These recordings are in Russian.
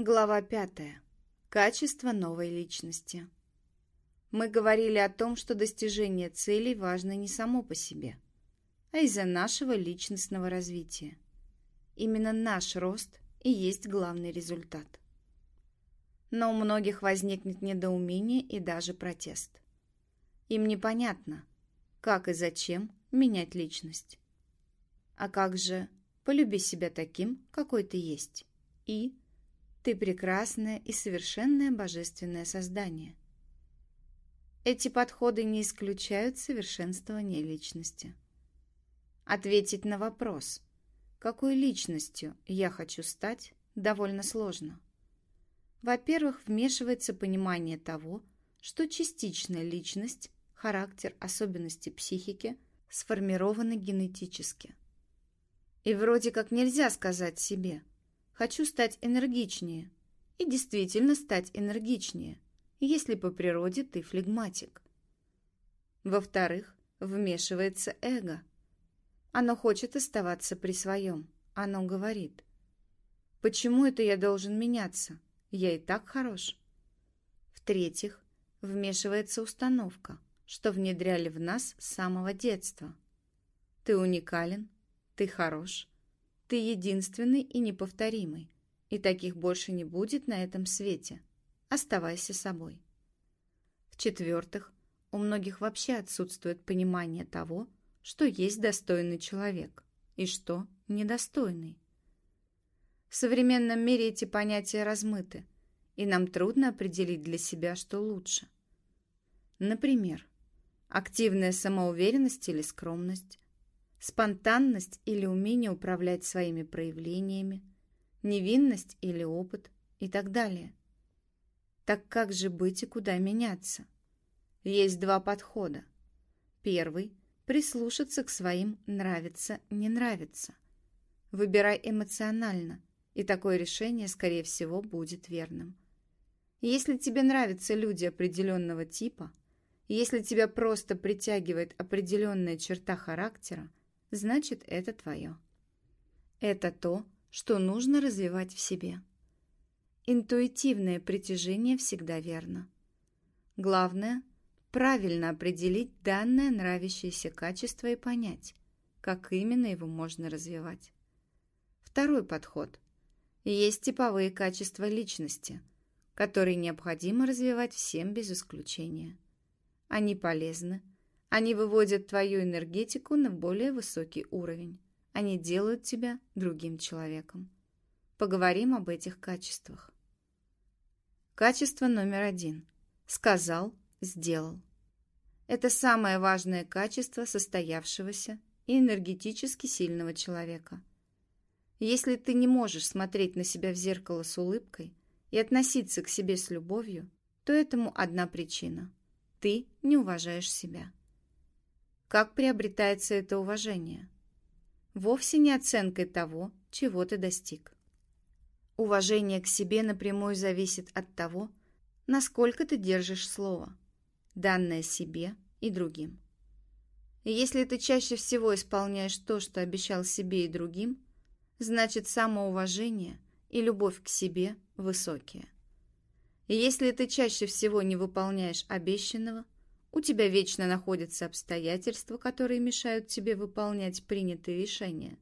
Глава пятая. Качество новой личности. Мы говорили о том, что достижение целей важно не само по себе, а из-за нашего личностного развития. Именно наш рост и есть главный результат. Но у многих возникнет недоумение и даже протест. Им непонятно, как и зачем менять личность. А как же полюби себя таким, какой ты есть, и ты прекрасное и совершенное божественное создание. Эти подходы не исключают совершенствование личности. Ответить на вопрос, какой личностью я хочу стать, довольно сложно. Во-первых, вмешивается понимание того, что частичная личность, характер, особенности психики сформированы генетически. И вроде как нельзя сказать себе «хочу стать энергичнее» и действительно стать энергичнее, если по природе ты флегматик. Во-вторых, вмешивается эго. Оно хочет оставаться при своем. Оно говорит «почему это я должен меняться?» Я и так хорош. В-третьих, вмешивается установка, что внедряли в нас с самого детства. Ты уникален, ты хорош, ты единственный и неповторимый, и таких больше не будет на этом свете. Оставайся собой. В-четвертых, у многих вообще отсутствует понимание того, что есть достойный человек и что недостойный. В современном мире эти понятия размыты, и нам трудно определить для себя, что лучше. Например, активная самоуверенность или скромность, спонтанность или умение управлять своими проявлениями, невинность или опыт и так далее. Так как же быть и куда меняться? Есть два подхода. Первый – прислушаться к своим «нравится-не нравится». Выбирай эмоционально, и такое решение, скорее всего, будет верным. Если тебе нравятся люди определенного типа, если тебя просто притягивает определенная черта характера, значит, это твое. Это то, что нужно развивать в себе. Интуитивное притяжение всегда верно. Главное – правильно определить данное нравящееся качество и понять, как именно его можно развивать. Второй подход – есть типовые качества личности, которые необходимо развивать всем без исключения. Они полезны, они выводят твою энергетику на более высокий уровень, они делают тебя другим человеком. Поговорим об этих качествах. Качество номер один. Сказал, сделал. Это самое важное качество состоявшегося и энергетически сильного человека. Если ты не можешь смотреть на себя в зеркало с улыбкой и относиться к себе с любовью, то этому одна причина – ты не уважаешь себя. Как приобретается это уважение? Вовсе не оценкой того, чего ты достиг. Уважение к себе напрямую зависит от того, насколько ты держишь слово, данное себе и другим. И если ты чаще всего исполняешь то, что обещал себе и другим – значит самоуважение и любовь к себе высокие. И если ты чаще всего не выполняешь обещанного, у тебя вечно находятся обстоятельства, которые мешают тебе выполнять принятые решения,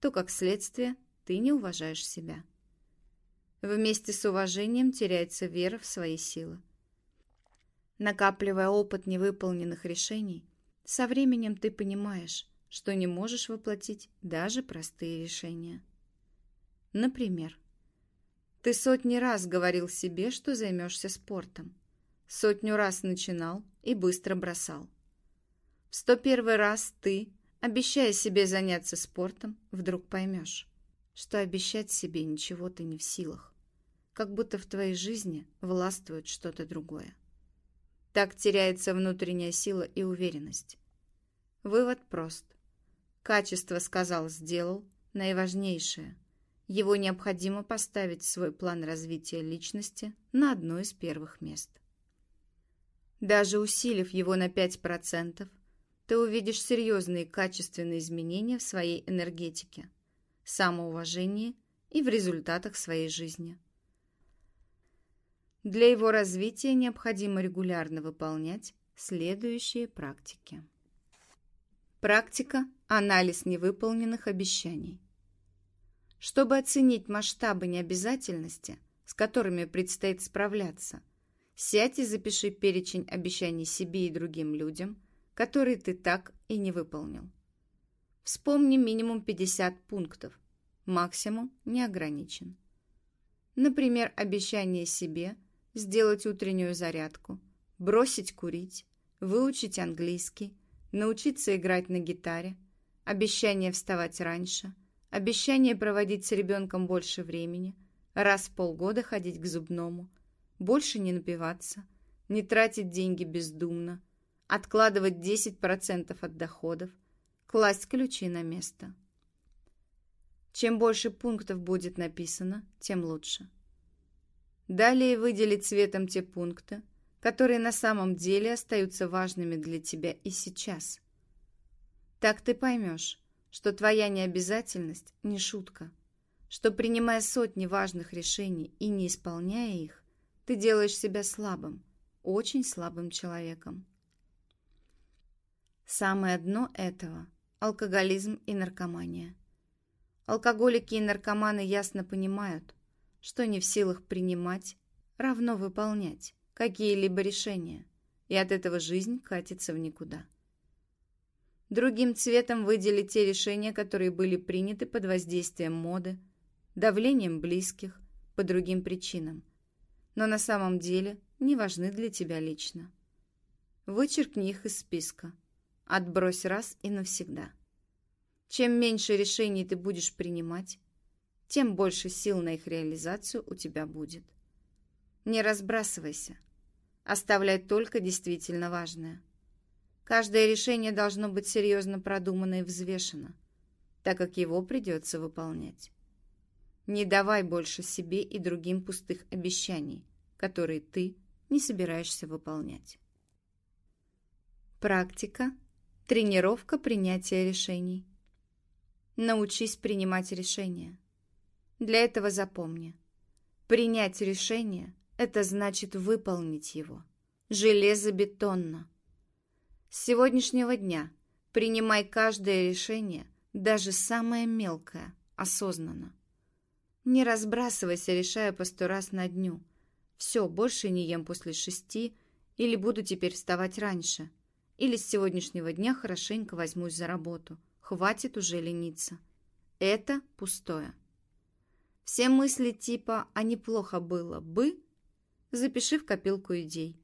то, как следствие, ты не уважаешь себя. Вместе с уважением теряется вера в свои силы. Накапливая опыт невыполненных решений, со временем ты понимаешь, что не можешь воплотить даже простые решения. Например, ты сотни раз говорил себе, что займешься спортом. Сотню раз начинал и быстро бросал. В сто первый раз ты, обещая себе заняться спортом, вдруг поймешь, что обещать себе ничего ты не в силах, как будто в твоей жизни властвует что-то другое. Так теряется внутренняя сила и уверенность. Вывод прост. Качество сказал, сделал, наиважнейшее. Его необходимо поставить в свой план развития личности на одно из первых мест. Даже усилив его на 5%, ты увидишь серьезные качественные изменения в своей энергетике, самоуважении и в результатах своей жизни. Для его развития необходимо регулярно выполнять следующие практики. Практика – анализ невыполненных обещаний. Чтобы оценить масштабы необязательности, с которыми предстоит справляться, сядь и запиши перечень обещаний себе и другим людям, которые ты так и не выполнил. Вспомни минимум 50 пунктов, максимум не ограничен. Например, обещание себе сделать утреннюю зарядку, бросить курить, выучить английский, научиться играть на гитаре, обещание вставать раньше, обещание проводить с ребенком больше времени, раз в полгода ходить к зубному, больше не напиваться, не тратить деньги бездумно, откладывать 10% от доходов, класть ключи на место. Чем больше пунктов будет написано, тем лучше. Далее выделить цветом те пункты, которые на самом деле остаются важными для тебя и сейчас. Так ты поймешь, что твоя необязательность не шутка, что принимая сотни важных решений и не исполняя их, ты делаешь себя слабым, очень слабым человеком. Самое дно этого – алкоголизм и наркомания. Алкоголики и наркоманы ясно понимают, что не в силах принимать, равно выполнять какие-либо решения, и от этого жизнь катится в никуда. Другим цветом выделить те решения, которые были приняты под воздействием моды, давлением близких, по другим причинам, но на самом деле не важны для тебя лично. Вычеркни их из списка. Отбрось раз и навсегда. Чем меньше решений ты будешь принимать, тем больше сил на их реализацию у тебя будет. Не разбрасывайся. Оставляй только действительно важное. Каждое решение должно быть серьезно продумано и взвешено, так как его придется выполнять. Не давай больше себе и другим пустых обещаний, которые ты не собираешься выполнять. Практика. Тренировка принятия решений. Научись принимать решения. Для этого запомни. Принять решение это значит выполнить его. Железобетонно. С сегодняшнего дня принимай каждое решение, даже самое мелкое, осознанно. Не разбрасывайся, решая по сто раз на дню. Все, больше не ем после шести, или буду теперь вставать раньше, или с сегодняшнего дня хорошенько возьмусь за работу. Хватит уже лениться. Это пустое. Все мысли типа «а неплохо было бы» запиши в копилку идей.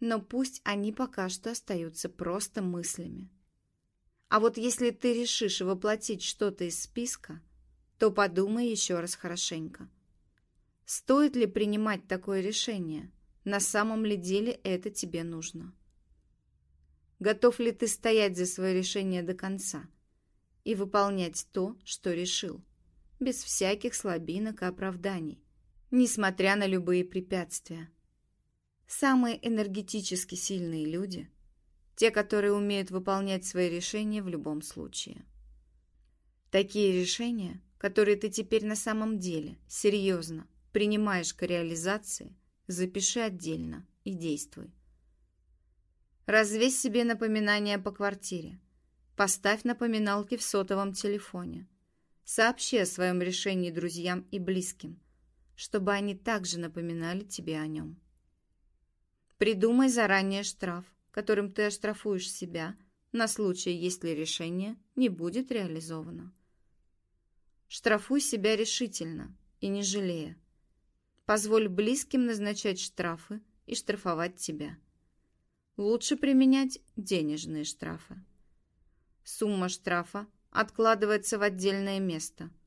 Но пусть они пока что остаются просто мыслями. А вот если ты решишь воплотить что-то из списка, то подумай еще раз хорошенько. Стоит ли принимать такое решение? На самом ли деле это тебе нужно? Готов ли ты стоять за свое решение до конца и выполнять то, что решил, без всяких слабинок и оправданий? несмотря на любые препятствия. Самые энергетически сильные люди – те, которые умеют выполнять свои решения в любом случае. Такие решения, которые ты теперь на самом деле, серьезно, принимаешь к реализации, запиши отдельно и действуй. Развесь себе напоминания по квартире. Поставь напоминалки в сотовом телефоне. Сообщи о своем решении друзьям и близким – чтобы они также напоминали тебе о нем. Придумай заранее штраф, которым ты оштрафуешь себя на случай, если решение не будет реализовано. Штрафуй себя решительно и не жалея. Позволь близким назначать штрафы и штрафовать тебя. Лучше применять денежные штрафы. Сумма штрафа откладывается в отдельное место –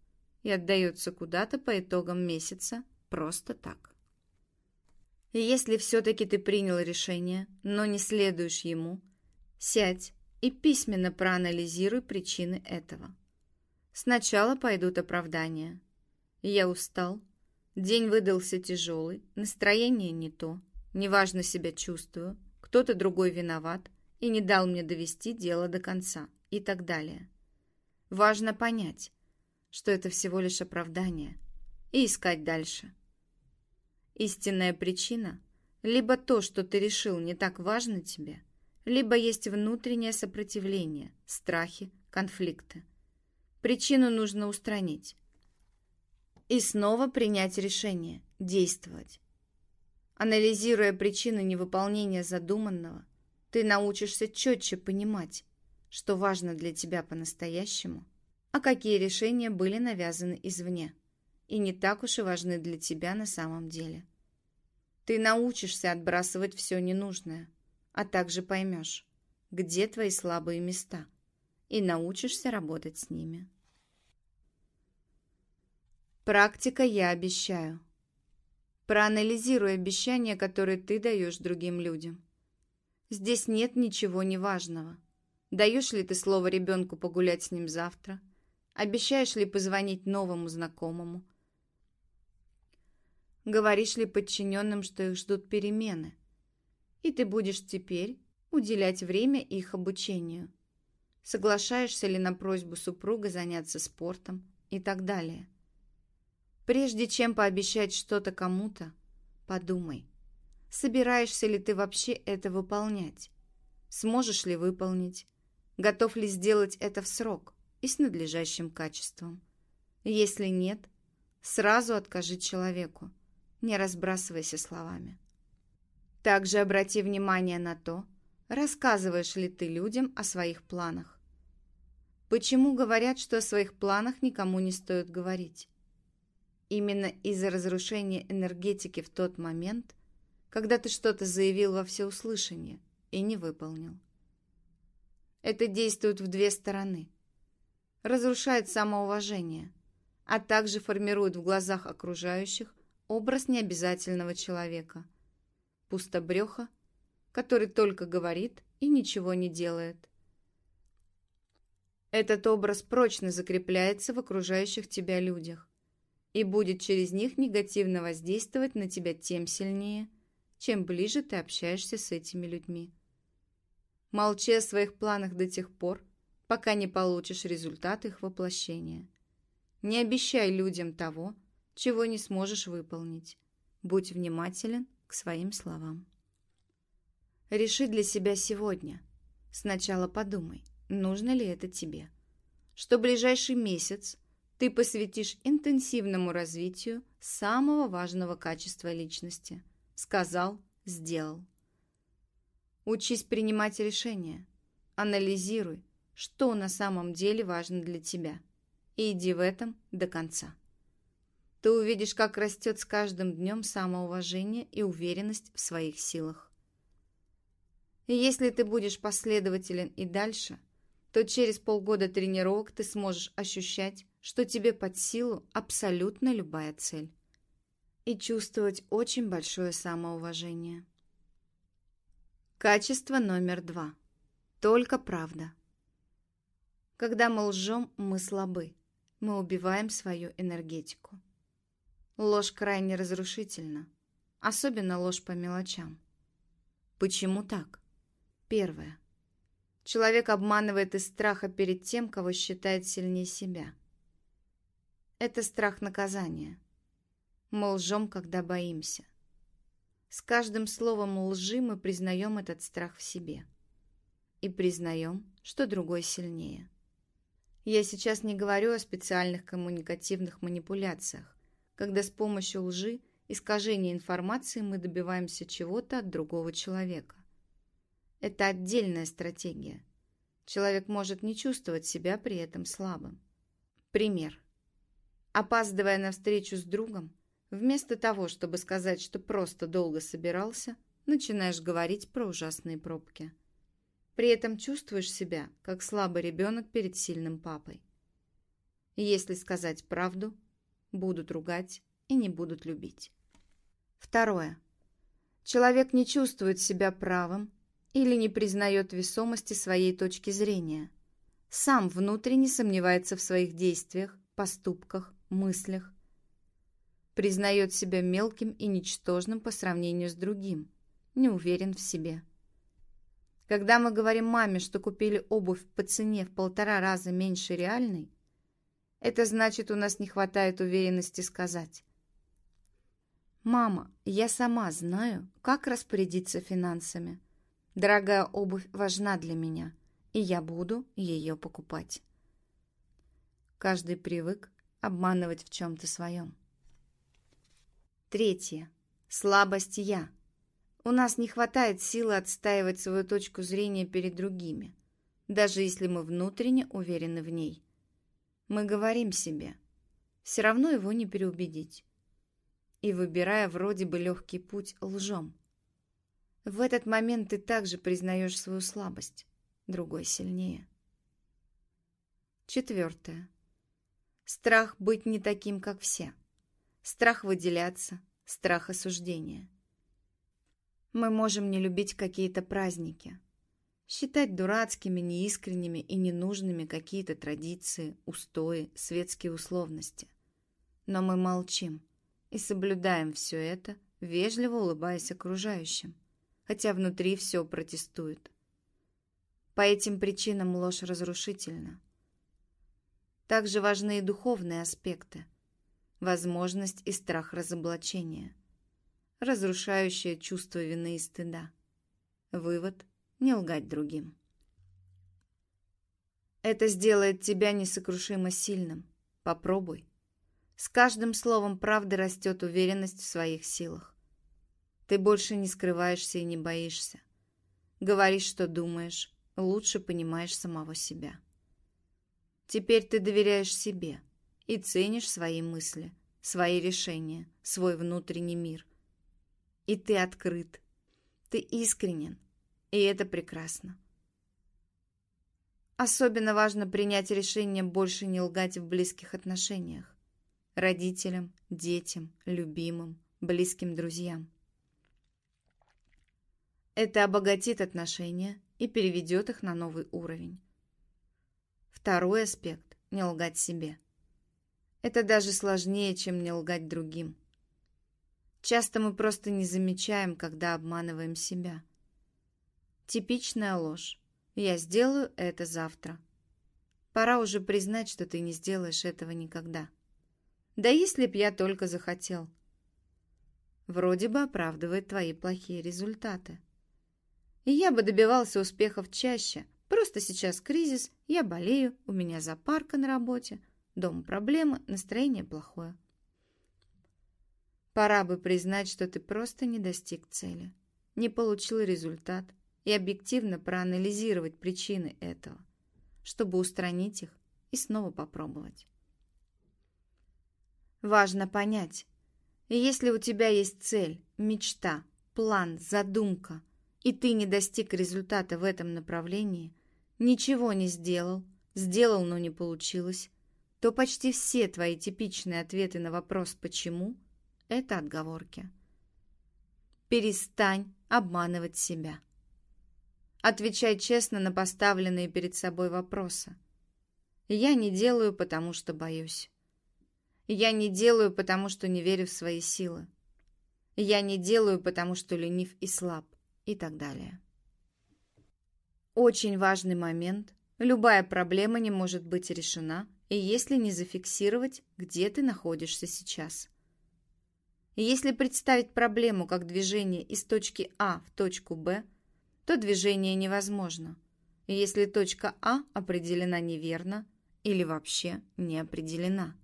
и отдается куда-то по итогам месяца просто так. И если все-таки ты принял решение, но не следуешь ему, сядь и письменно проанализируй причины этого. Сначала пойдут оправдания. Я устал, день выдался тяжелый, настроение не то, неважно себя чувствую, кто-то другой виноват и не дал мне довести дело до конца и так далее. Важно понять, что это всего лишь оправдание, и искать дальше. Истинная причина – либо то, что ты решил, не так важно тебе, либо есть внутреннее сопротивление, страхи, конфликты. Причину нужно устранить. И снова принять решение, действовать. Анализируя причины невыполнения задуманного, ты научишься четче понимать, что важно для тебя по-настоящему, а какие решения были навязаны извне и не так уж и важны для тебя на самом деле. Ты научишься отбрасывать все ненужное, а также поймешь, где твои слабые места, и научишься работать с ними. Практика «Я обещаю». Проанализируй обещания, которые ты даешь другим людям. Здесь нет ничего неважного. Даешь ли ты слово ребенку погулять с ним завтра? Обещаешь ли позвонить новому знакомому? Говоришь ли подчиненным, что их ждут перемены? И ты будешь теперь уделять время их обучению. Соглашаешься ли на просьбу супруга заняться спортом и так далее. Прежде чем пообещать что-то кому-то, подумай, собираешься ли ты вообще это выполнять? Сможешь ли выполнить? Готов ли сделать это в срок и с надлежащим качеством? Если нет, сразу откажи человеку не разбрасывайся словами. Также обрати внимание на то, рассказываешь ли ты людям о своих планах. Почему говорят, что о своих планах никому не стоит говорить? Именно из-за разрушения энергетики в тот момент, когда ты что-то заявил во всеуслышание и не выполнил. Это действует в две стороны. Разрушает самоуважение, а также формирует в глазах окружающих образ необязательного человека. Пустобреха, который только говорит и ничего не делает. Этот образ прочно закрепляется в окружающих тебя людях и будет через них негативно воздействовать на тебя тем сильнее, чем ближе ты общаешься с этими людьми. Молчи о своих планах до тех пор, пока не получишь результат их воплощения. Не обещай людям того, чего не сможешь выполнить. Будь внимателен к своим словам. Реши для себя сегодня. Сначала подумай, нужно ли это тебе. Что ближайший месяц ты посвятишь интенсивному развитию самого важного качества личности. Сказал, сделал. Учись принимать решения. Анализируй, что на самом деле важно для тебя. И иди в этом до конца. Ты увидишь, как растет с каждым днем самоуважение и уверенность в своих силах. И если ты будешь последователен и дальше, то через полгода тренировок ты сможешь ощущать, что тебе под силу абсолютно любая цель. И чувствовать очень большое самоуважение. Качество номер два. Только правда. Когда мы лжем, мы слабы. Мы убиваем свою энергетику. Ложь крайне разрушительна, особенно ложь по мелочам. Почему так? Первое. Человек обманывает из страха перед тем, кого считает сильнее себя. Это страх наказания. Мы лжем, когда боимся. С каждым словом лжи мы признаем этот страх в себе. И признаем, что другой сильнее. Я сейчас не говорю о специальных коммуникативных манипуляциях, когда с помощью лжи, искажения информации мы добиваемся чего-то от другого человека. Это отдельная стратегия. Человек может не чувствовать себя при этом слабым. Пример. Опаздывая на встречу с другом, вместо того, чтобы сказать, что просто долго собирался, начинаешь говорить про ужасные пробки. При этом чувствуешь себя, как слабый ребенок перед сильным папой. Если сказать правду – будут ругать и не будут любить. Второе. Человек не чувствует себя правым или не признает весомости своей точки зрения. Сам внутренне сомневается в своих действиях, поступках, мыслях. Признает себя мелким и ничтожным по сравнению с другим. Не уверен в себе. Когда мы говорим маме, что купили обувь по цене в полтора раза меньше реальной, это значит, у нас не хватает уверенности сказать. «Мама, я сама знаю, как распорядиться финансами. Дорогая обувь важна для меня, и я буду ее покупать». Каждый привык обманывать в чем-то своем. Третье. Слабость «я». У нас не хватает силы отстаивать свою точку зрения перед другими, даже если мы внутренне уверены в ней. Мы говорим себе, все равно его не переубедить. И выбирая вроде бы легкий путь, лжем. В этот момент ты также признаешь свою слабость, другой сильнее. Четвертое. Страх быть не таким, как все. Страх выделяться, страх осуждения. Мы можем не любить какие-то праздники, считать дурацкими, неискренними и ненужными какие-то традиции, устои, светские условности. Но мы молчим и соблюдаем все это, вежливо улыбаясь окружающим, хотя внутри все протестует. По этим причинам ложь разрушительна. Также важны и духовные аспекты, возможность и страх разоблачения, разрушающее чувство вины и стыда. Вывод – не лгать другим. Это сделает тебя несокрушимо сильным. Попробуй. С каждым словом правды растет уверенность в своих силах. Ты больше не скрываешься и не боишься. Говоришь, что думаешь, лучше понимаешь самого себя. Теперь ты доверяешь себе и ценишь свои мысли, свои решения, свой внутренний мир. И ты открыт, ты искренен, и это прекрасно. Особенно важно принять решение больше не лгать в близких отношениях. Родителям, детям, любимым, близким друзьям. Это обогатит отношения и переведет их на новый уровень. Второй аспект – не лгать себе. Это даже сложнее, чем не лгать другим. Часто мы просто не замечаем, когда обманываем себя. Типичная ложь. Я сделаю это завтра. Пора уже признать, что ты не сделаешь этого никогда. Да если б я только захотел. Вроде бы оправдывает твои плохие результаты. И я бы добивался успехов чаще – Просто сейчас кризис, я болею, у меня запарка на работе, дома проблемы, настроение плохое. Пора бы признать, что ты просто не достиг цели, не получил результат и объективно проанализировать причины этого, чтобы устранить их и снова попробовать. Важно понять, если у тебя есть цель, мечта, план, задумка, и ты не достиг результата в этом направлении, ничего не сделал, сделал, но не получилось, то почти все твои типичные ответы на вопрос «почему» — это отговорки. Перестань обманывать себя. Отвечай честно на поставленные перед собой вопросы. Я не делаю, потому что боюсь. Я не делаю, потому что не верю в свои силы. Я не делаю, потому что ленив и слаб. И так далее. Очень важный момент. Любая проблема не может быть решена, и если не зафиксировать, где ты находишься сейчас. Если представить проблему как движение из точки А в точку Б, то движение невозможно, если точка А определена неверно или вообще не определена.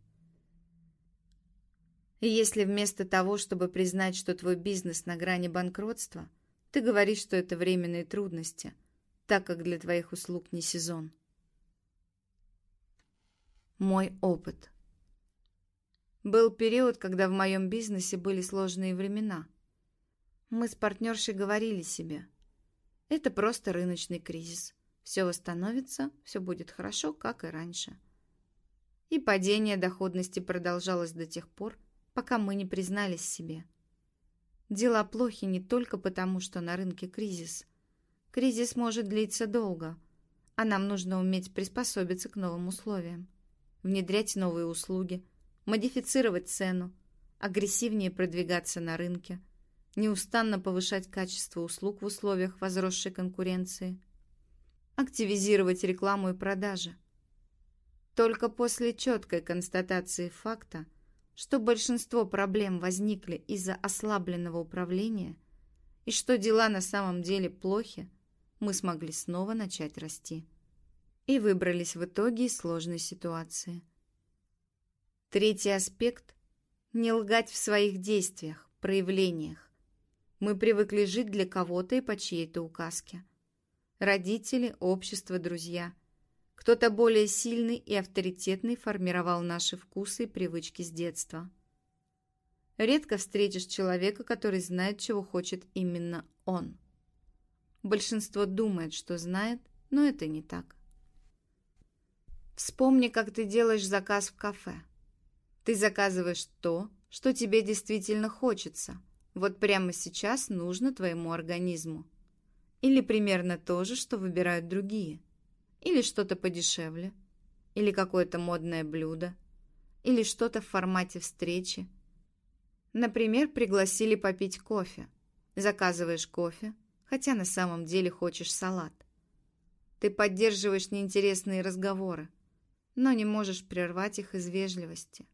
Если вместо того, чтобы признать, что твой бизнес на грани банкротства, ты говоришь, что это временные трудности – так как для твоих услуг не сезон. Мой опыт. Был период, когда в моем бизнесе были сложные времена. Мы с партнершей говорили себе, это просто рыночный кризис. Все восстановится, все будет хорошо, как и раньше. И падение доходности продолжалось до тех пор, пока мы не признались себе. Дела плохи не только потому, что на рынке кризис – Кризис может длиться долго, а нам нужно уметь приспособиться к новым условиям, внедрять новые услуги, модифицировать цену, агрессивнее продвигаться на рынке, неустанно повышать качество услуг в условиях возросшей конкуренции, активизировать рекламу и продажи. Только после четкой констатации факта что большинство проблем возникли из-за ослабленного управления и что дела на самом деле плохи, мы смогли снова начать расти. И выбрались в итоге из сложной ситуации. Третий аспект – не лгать в своих действиях, проявлениях. Мы привыкли жить для кого-то и по чьей-то указке. Родители, общество, друзья – кто-то более сильный и авторитетный формировал наши вкусы и привычки с детства. Редко встретишь человека, который знает, чего хочет именно он. Большинство думает, что знает, но это не так. Вспомни, как ты делаешь заказ в кафе. Ты заказываешь то, что тебе действительно хочется. Вот прямо сейчас нужно твоему организму. Или примерно то же, что выбирают другие – или что-то подешевле, или какое-то модное блюдо, или что-то в формате встречи. Например, пригласили попить кофе. Заказываешь кофе, хотя на самом деле хочешь салат. Ты поддерживаешь неинтересные разговоры, но не можешь прервать их из вежливости.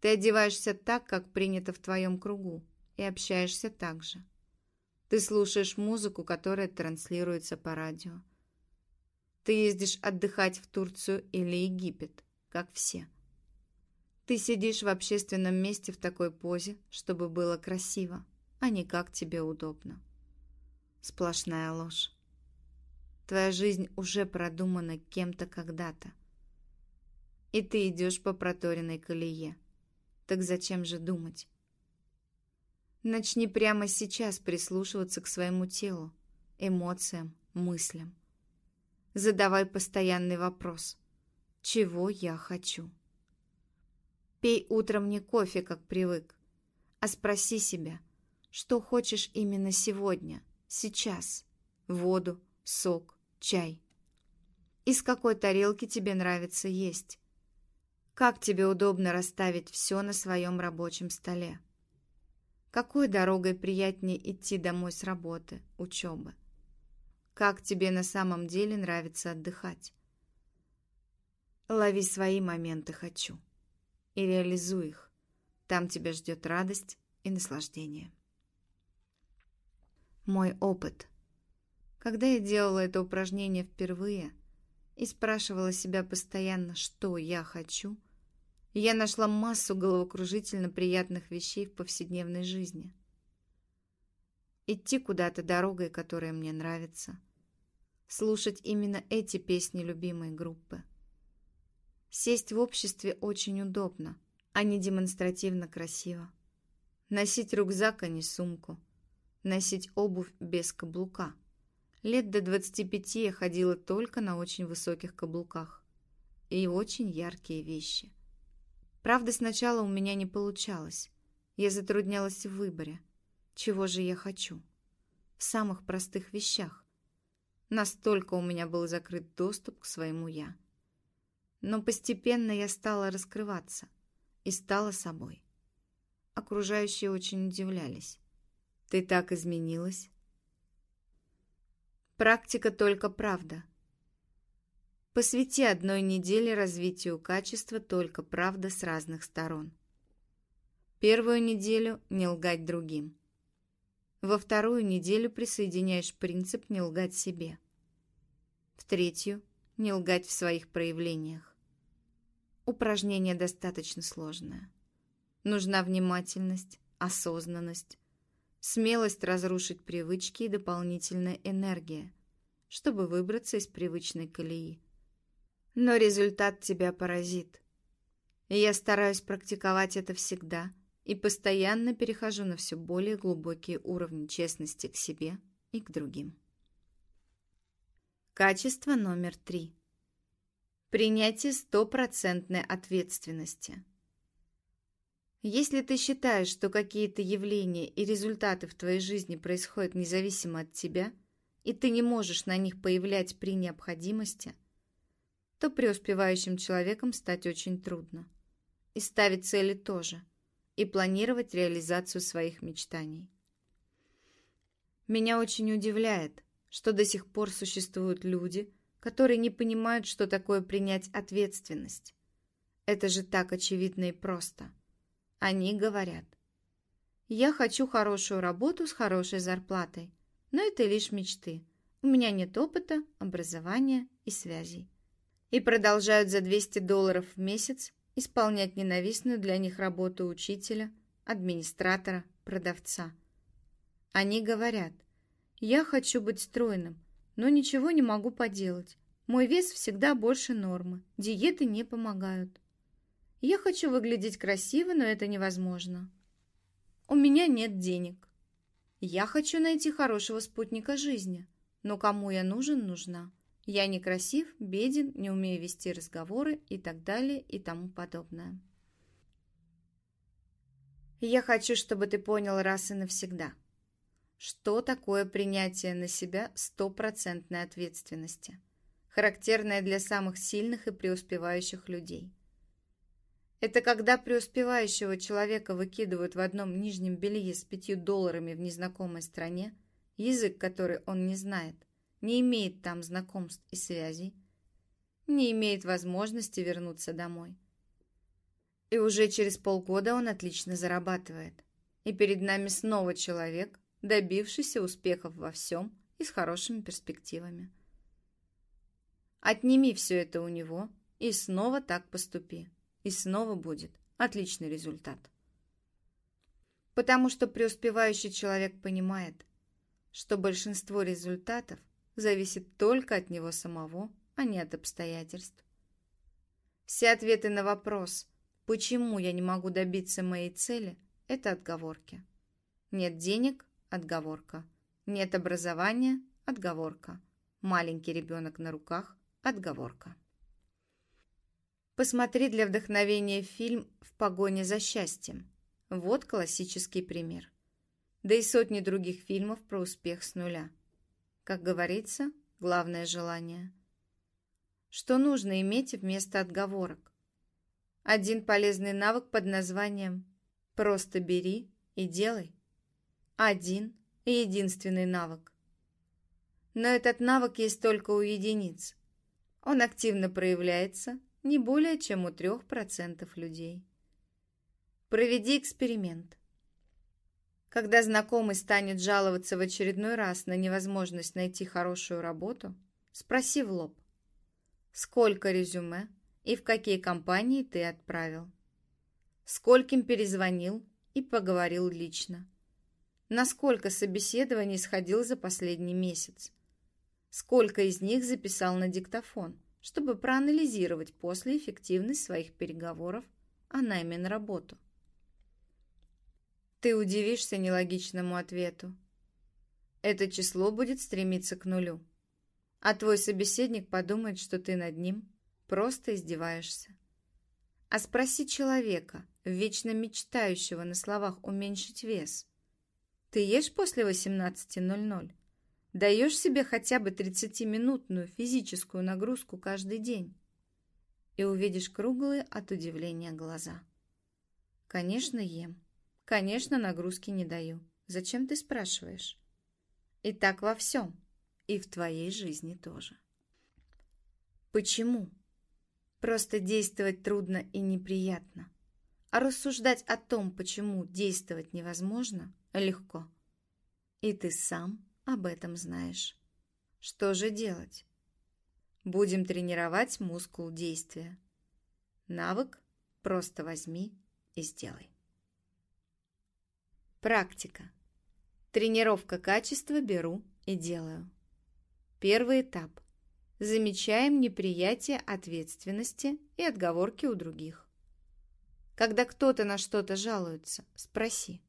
Ты одеваешься так, как принято в твоем кругу, и общаешься так же. Ты слушаешь музыку, которая транслируется по радио. Ты ездишь отдыхать в Турцию или Египет, как все. Ты сидишь в общественном месте в такой позе, чтобы было красиво, а не как тебе удобно. Сплошная ложь. Твоя жизнь уже продумана кем-то когда-то. И ты идешь по проторенной колее. Так зачем же думать? Начни прямо сейчас прислушиваться к своему телу, эмоциям, мыслям. Задавай постоянный вопрос. Чего я хочу? Пей утром не кофе, как привык, а спроси себя, что хочешь именно сегодня, сейчас. Воду, сок, чай. Из какой тарелки тебе нравится есть? Как тебе удобно расставить все на своем рабочем столе? Какой дорогой приятнее идти домой с работы, учебы? Как тебе на самом деле нравится отдыхать. Лови свои моменты «хочу» и реализуй их. Там тебя ждет радость и наслаждение. Мой опыт. Когда я делала это упражнение впервые и спрашивала себя постоянно, что я хочу, я нашла массу головокружительно приятных вещей в повседневной жизни – идти куда-то дорогой, которая мне нравится, слушать именно эти песни любимой группы. Сесть в обществе очень удобно, а не демонстративно красиво. Носить рюкзак, а не сумку. Носить обувь без каблука. Лет до 25 я ходила только на очень высоких каблуках. И очень яркие вещи. Правда, сначала у меня не получалось. Я затруднялась в выборе – чего же я хочу? В самых простых вещах. Настолько у меня был закрыт доступ к своему «я». Но постепенно я стала раскрываться и стала собой. Окружающие очень удивлялись. «Ты так изменилась?» Практика только правда. Посвяти одной неделе развитию качества только правда с разных сторон. Первую неделю не лгать другим. Во вторую неделю присоединяешь принцип не лгать себе. В третью – не лгать в своих проявлениях. Упражнение достаточно сложное. Нужна внимательность, осознанность, смелость разрушить привычки и дополнительная энергия, чтобы выбраться из привычной колеи. Но результат тебя поразит. И я стараюсь практиковать это всегда – и постоянно перехожу на все более глубокие уровни честности к себе и к другим. Качество номер три. Принятие стопроцентной ответственности. Если ты считаешь, что какие-то явления и результаты в твоей жизни происходят независимо от тебя, и ты не можешь на них появлять при необходимости, то преуспевающим человеком стать очень трудно. И ставить цели тоже – и планировать реализацию своих мечтаний. Меня очень удивляет, что до сих пор существуют люди, которые не понимают, что такое принять ответственность. Это же так очевидно и просто. Они говорят, я хочу хорошую работу с хорошей зарплатой, но это лишь мечты. У меня нет опыта, образования и связей. И продолжают за 200 долларов в месяц исполнять ненавистную для них работу учителя, администратора, продавца. Они говорят, я хочу быть стройным, но ничего не могу поделать. Мой вес всегда больше нормы, диеты не помогают. Я хочу выглядеть красиво, но это невозможно. У меня нет денег. Я хочу найти хорошего спутника жизни, но кому я нужен, нужна. Я некрасив, беден, не умею вести разговоры и так далее и тому подобное. Я хочу, чтобы ты понял раз и навсегда, что такое принятие на себя стопроцентной ответственности, характерное для самых сильных и преуспевающих людей. Это когда преуспевающего человека выкидывают в одном нижнем белье с пятью долларами в незнакомой стране, язык, который он не знает – не имеет там знакомств и связей, не имеет возможности вернуться домой. И уже через полгода он отлично зарабатывает. И перед нами снова человек, добившийся успехов во всем и с хорошими перспективами. Отними все это у него, и снова так поступи. И снова будет отличный результат. Потому что преуспевающий человек понимает, что большинство результатов зависит только от него самого, а не от обстоятельств. Все ответы на вопрос, почему я не могу добиться моей цели, это отговорки. Нет денег – отговорка. Нет образования – отговорка. Маленький ребенок на руках – отговорка. Посмотри для вдохновения фильм «В погоне за счастьем». Вот классический пример. Да и сотни других фильмов про успех с нуля – как говорится, главное желание. Что нужно иметь вместо отговорок? Один полезный навык под названием «Просто бери и делай». Один и единственный навык. Но этот навык есть только у единиц. Он активно проявляется не более чем у 3% людей. Проведи эксперимент. Когда знакомый станет жаловаться в очередной раз на невозможность найти хорошую работу, спроси в лоб, сколько резюме и в какие компании ты отправил, скольким перезвонил и поговорил лично, насколько собеседований сходил за последний месяц, сколько из них записал на диктофон, чтобы проанализировать после эффективность своих переговоров о найме на работу. Ты удивишься нелогичному ответу. Это число будет стремиться к нулю. А твой собеседник подумает, что ты над ним просто издеваешься. А спроси человека, вечно мечтающего на словах уменьшить вес. Ты ешь после 18.00? Даешь себе хотя бы 30-минутную физическую нагрузку каждый день? И увидишь круглые от удивления глаза. Конечно, ем. Конечно, нагрузки не даю. Зачем ты спрашиваешь? И так во всем. И в твоей жизни тоже. Почему? Просто действовать трудно и неприятно. А рассуждать о том, почему действовать невозможно, легко. И ты сам об этом знаешь. Что же делать? Будем тренировать мускул действия. Навык просто возьми и сделай. Практика. Тренировка качества беру и делаю. Первый этап. Замечаем неприятие ответственности и отговорки у других. Когда кто-то на что-то жалуется, спроси,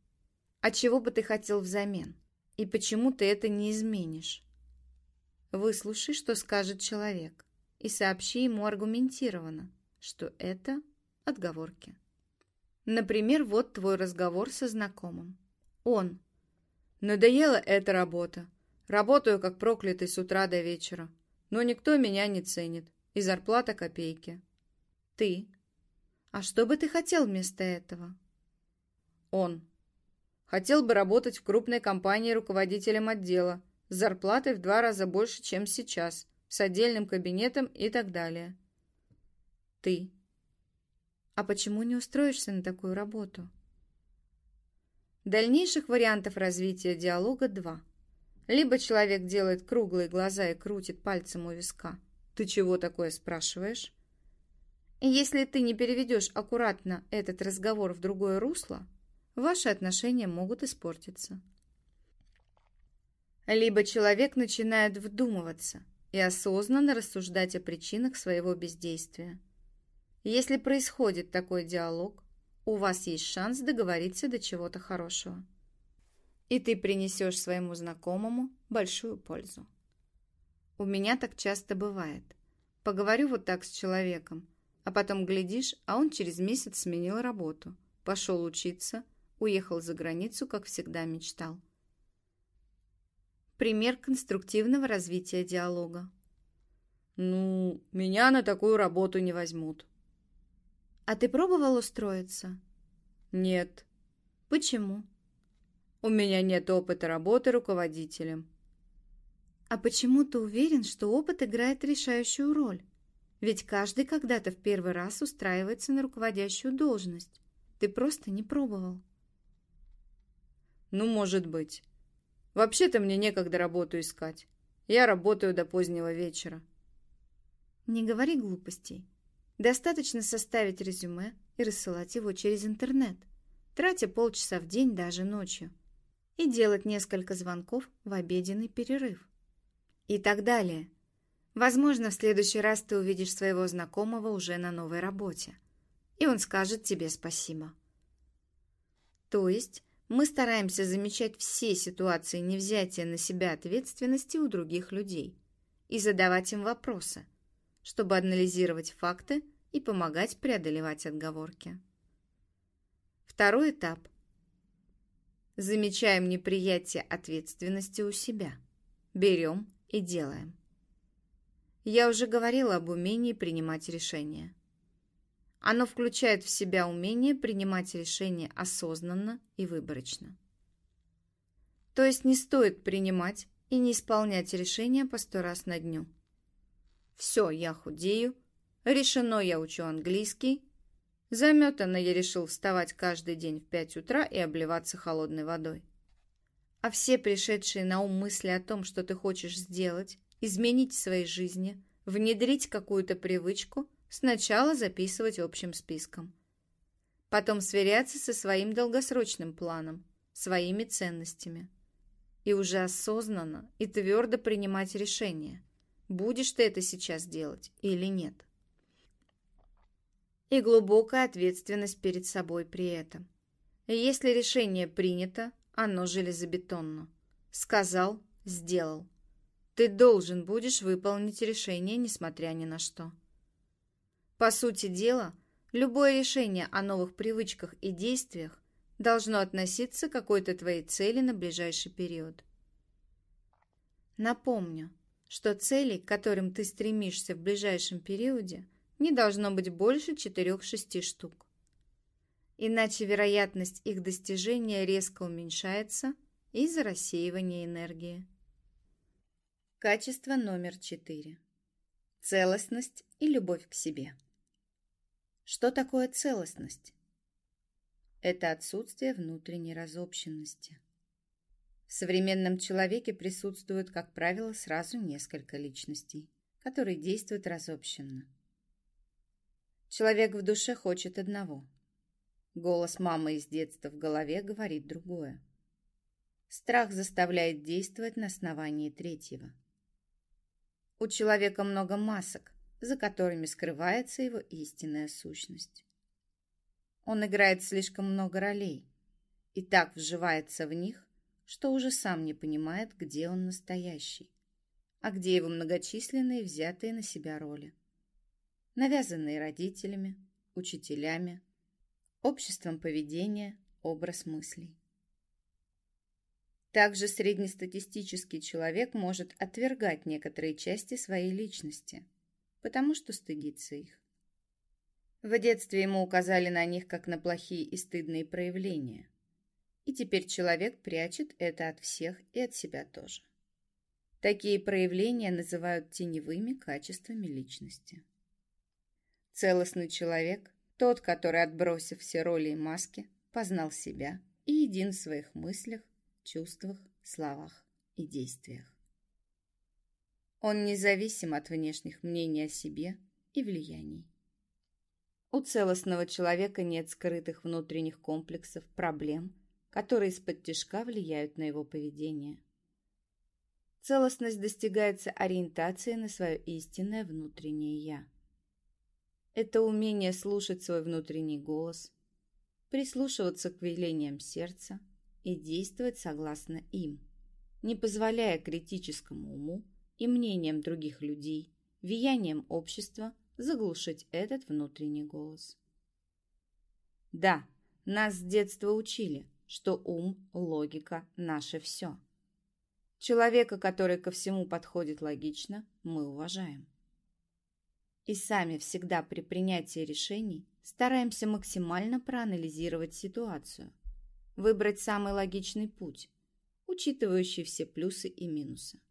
а чего бы ты хотел взамен? И почему ты это не изменишь? Выслушай, что скажет человек, и сообщи ему аргументированно, что это отговорки. Например, вот твой разговор со знакомым. Он. Надоела эта работа. Работаю как проклятый с утра до вечера. Но никто меня не ценит. И зарплата копейки. Ты. А что бы ты хотел вместо этого? Он. Хотел бы работать в крупной компании руководителем отдела с зарплатой в два раза больше, чем сейчас, с отдельным кабинетом и так далее. Ты. А почему не устроишься на такую работу? Дальнейших вариантов развития диалога два. Либо человек делает круглые глаза и крутит пальцем у виска. «Ты чего такое спрашиваешь?» Если ты не переведешь аккуратно этот разговор в другое русло, ваши отношения могут испортиться. Либо человек начинает вдумываться и осознанно рассуждать о причинах своего бездействия. Если происходит такой диалог, у вас есть шанс договориться до чего-то хорошего. И ты принесешь своему знакомому большую пользу. У меня так часто бывает. Поговорю вот так с человеком, а потом глядишь, а он через месяц сменил работу, пошел учиться, уехал за границу, как всегда мечтал. Пример конструктивного развития диалога. «Ну, меня на такую работу не возьмут». «А ты пробовал устроиться?» «Нет». «Почему?» «У меня нет опыта работы руководителем». «А почему ты уверен, что опыт играет решающую роль?» Ведь каждый когда-то в первый раз устраивается на руководящую должность. Ты просто не пробовал. Ну, может быть. Вообще-то мне некогда работу искать. Я работаю до позднего вечера. Не говори глупостей. Достаточно составить резюме и рассылать его через интернет, тратя полчаса в день даже ночью, и делать несколько звонков в обеденный перерыв. И так далее. Возможно, в следующий раз ты увидишь своего знакомого уже на новой работе, и он скажет тебе спасибо. То есть мы стараемся замечать все ситуации невзятия на себя ответственности у других людей и задавать им вопросы, чтобы анализировать факты и помогать преодолевать отговорки. Второй этап. Замечаем неприятие ответственности у себя. Берем и делаем. Я уже говорила об умении принимать решения. Оно включает в себя умение принимать решения осознанно и выборочно. То есть не стоит принимать и не исполнять решения по сто раз на дню. Все, я худею, решено, я учу английский, заметано, я решил вставать каждый день в пять утра и обливаться холодной водой. А все пришедшие на ум мысли о том, что ты хочешь сделать, изменить в своей жизни, внедрить какую-то привычку, сначала записывать общим списком. Потом сверяться со своим долгосрочным планом, своими ценностями. И уже осознанно и твердо принимать решение, будешь ты это сейчас делать или нет. И глубокая ответственность перед собой при этом. если решение принято, оно железобетонно. Сказал, сделал. Ты должен будешь выполнить решение, несмотря ни на что. По сути дела, любое решение о новых привычках и действиях должно относиться к какой-то твоей цели на ближайший период. Напомню, что целей, к которым ты стремишься в ближайшем периоде, не должно быть больше 4-6 штук. Иначе вероятность их достижения резко уменьшается из-за рассеивания энергии. Качество номер четыре. Целостность и любовь к себе. Что такое целостность? Это отсутствие внутренней разобщенности. В современном человеке присутствует, как правило, сразу несколько личностей, которые действуют разобщенно. Человек в душе хочет одного. Голос мамы из детства в голове говорит другое. Страх заставляет действовать на основании третьего – у человека много масок, за которыми скрывается его истинная сущность. Он играет слишком много ролей и так вживается в них, что уже сам не понимает, где он настоящий, а где его многочисленные взятые на себя роли. Навязанные родителями, учителями, обществом поведения, образ мыслей. Также среднестатистический человек может отвергать некоторые части своей личности, потому что стыдится их. В детстве ему указали на них как на плохие и стыдные проявления. И теперь человек прячет это от всех и от себя тоже. Такие проявления называют теневыми качествами личности. Целостный человек – тот, который, отбросив все роли и маски, познал себя и един в своих мыслях, чувствах, словах и действиях. Он независим от внешних мнений о себе и влияний. У целостного человека нет скрытых внутренних комплексов, проблем, которые из-под тяжка влияют на его поведение. Целостность достигается ориентацией на свое истинное внутреннее «я». Это умение слушать свой внутренний голос, прислушиваться к велениям сердца и действовать согласно им, не позволяя критическому уму и мнениям других людей, влиянием общества заглушить этот внутренний голос. Да, нас с детства учили, что ум, логика – наше все. Человека, который ко всему подходит логично, мы уважаем. И сами всегда при принятии решений стараемся максимально проанализировать ситуацию, выбрать самый логичный путь, учитывающий все плюсы и минусы.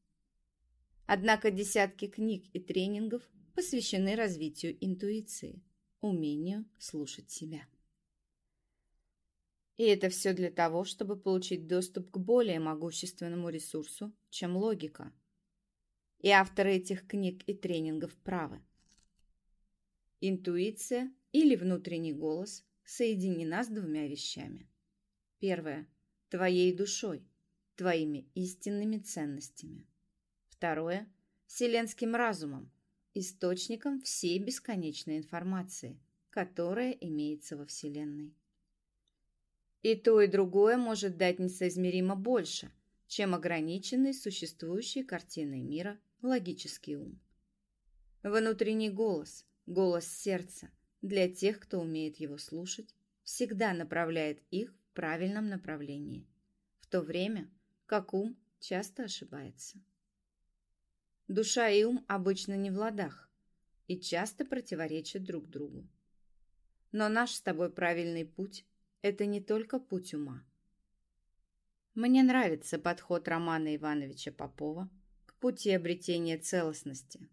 Однако десятки книг и тренингов посвящены развитию интуиции, умению слушать себя. И это все для того, чтобы получить доступ к более могущественному ресурсу, чем логика. И авторы этих книг и тренингов правы. Интуиция или внутренний голос соединена с двумя вещами. Первое – твоей душой, твоими истинными ценностями. Второе – вселенским разумом, источником всей бесконечной информации, которая имеется во Вселенной. И то, и другое может дать несоизмеримо больше, чем ограниченный существующей картиной мира логический ум. Внутренний голос, голос сердца, для тех, кто умеет его слушать, всегда направляет их в правильном направлении, в то время как ум часто ошибается. Душа и ум обычно не в ладах и часто противоречат друг другу. Но наш с тобой правильный путь это не только путь ума. Мне нравится подход Романа Ивановича Попова к пути обретения целостности.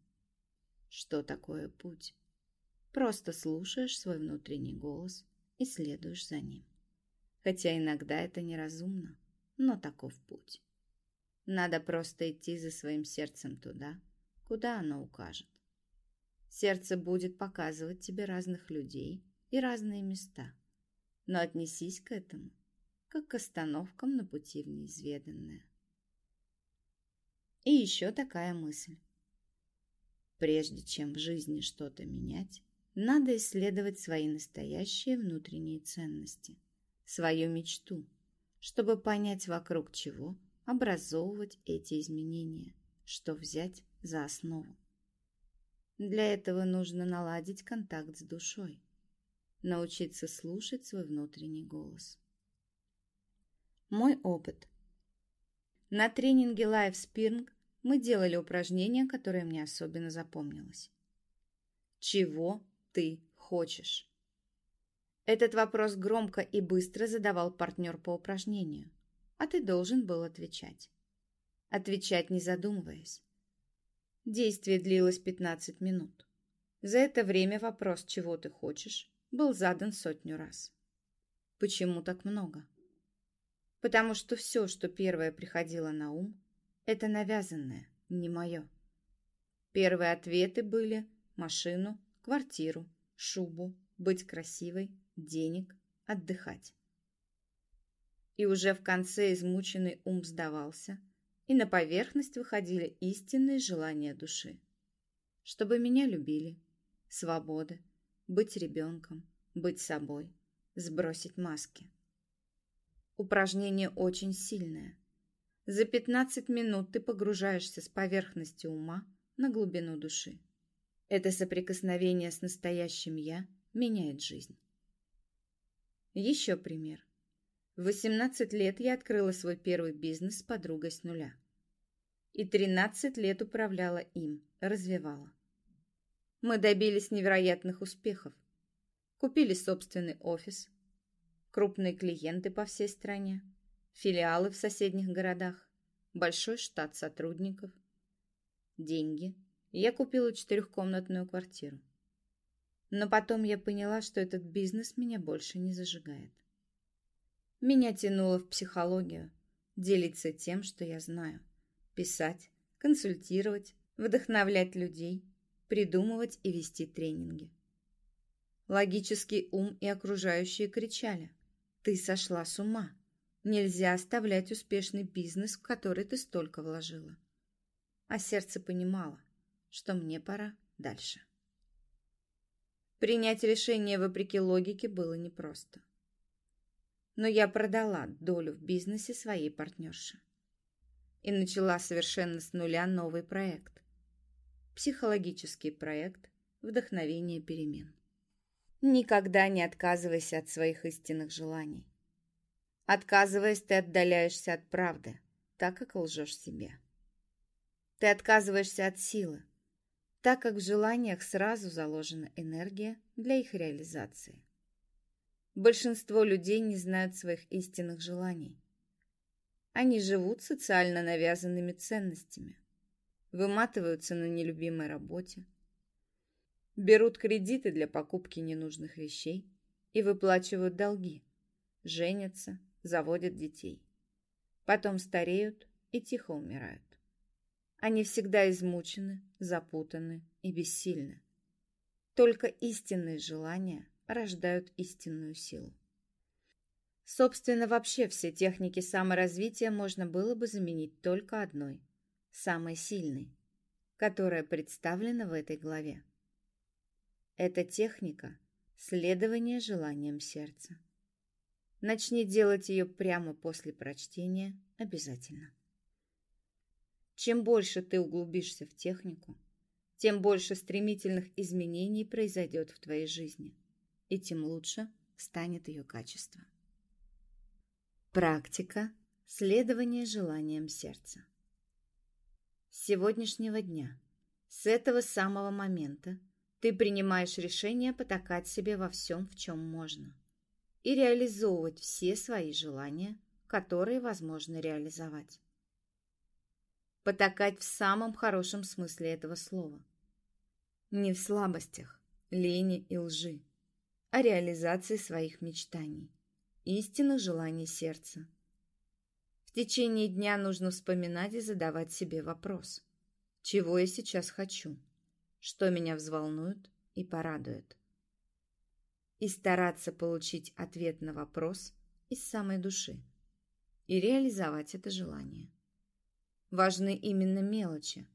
Что такое путь? Просто слушаешь свой внутренний голос и следуешь за ним. Хотя иногда это неразумно, но таков путь. Надо просто идти за своим сердцем туда, куда оно укажет. Сердце будет показывать тебе разных людей и разные места – но отнесись к этому, как к остановкам на пути в неизведанное. И еще такая мысль. Прежде чем в жизни что-то менять, надо исследовать свои настоящие внутренние ценности, свою мечту, чтобы понять, вокруг чего образовывать эти изменения, что взять за основу. Для этого нужно наладить контакт с душой, научиться слушать свой внутренний голос. Мой опыт. На тренинге Life Spring мы делали упражнение, которое мне особенно запомнилось. Чего ты хочешь? Этот вопрос громко и быстро задавал партнер по упражнению, а ты должен был отвечать. Отвечать не задумываясь. Действие длилось 15 минут. За это время вопрос «Чего ты хочешь?» был задан сотню раз. Почему так много? Потому что все, что первое приходило на ум, это навязанное, не мое. Первые ответы были машину, квартиру, шубу, быть красивой, денег, отдыхать. И уже в конце измученный ум сдавался, и на поверхность выходили истинные желания души. Чтобы меня любили, свободы, быть ребенком, быть собой, сбросить маски. Упражнение очень сильное. За 15 минут ты погружаешься с поверхности ума на глубину души. Это соприкосновение с настоящим «я» меняет жизнь. Еще пример. В 18 лет я открыла свой первый бизнес с подругой с нуля. И 13 лет управляла им, развивала. Мы добились невероятных успехов. Купили собственный офис, крупные клиенты по всей стране, филиалы в соседних городах, большой штат сотрудников, деньги. Я купила четырехкомнатную квартиру. Но потом я поняла, что этот бизнес меня больше не зажигает. Меня тянуло в психологию, делиться тем, что я знаю, писать, консультировать, вдохновлять людей, придумывать и вести тренинги. Логический ум и окружающие кричали «Ты сошла с ума! Нельзя оставлять успешный бизнес, в который ты столько вложила!» А сердце понимало, что мне пора дальше. Принять решение вопреки логике было непросто но я продала долю в бизнесе своей партнерши и начала совершенно с нуля новый проект. Психологический проект «Вдохновение перемен». Никогда не отказывайся от своих истинных желаний. Отказываясь, ты отдаляешься от правды, так как лжешь себе. Ты отказываешься от силы, так как в желаниях сразу заложена энергия для их реализации. Большинство людей не знают своих истинных желаний. Они живут социально навязанными ценностями, выматываются на нелюбимой работе, берут кредиты для покупки ненужных вещей и выплачивают долги, женятся, заводят детей. Потом стареют и тихо умирают. Они всегда измучены, запутаны и бессильны. Только истинные желания рождают истинную силу. Собственно, вообще все техники саморазвития можно было бы заменить только одной, самой сильной, которая представлена в этой главе. Это техника следования желаниям сердца. Начни делать ее прямо после прочтения обязательно. Чем больше ты углубишься в технику, тем больше стремительных изменений произойдет в твоей жизни – и тем лучше станет ее качество. Практика следования желаниям сердца. С сегодняшнего дня, с этого самого момента, ты принимаешь решение потакать себе во всем, в чем можно, и реализовывать все свои желания, которые возможно реализовать. Потакать в самом хорошем смысле этого слова. Не в слабостях, лени и лжи, о реализации своих мечтаний, истинных желаний сердца. В течение дня нужно вспоминать и задавать себе вопрос. Чего я сейчас хочу? Что меня взволнует и порадует? И стараться получить ответ на вопрос из самой души и реализовать это желание. Важны именно мелочи.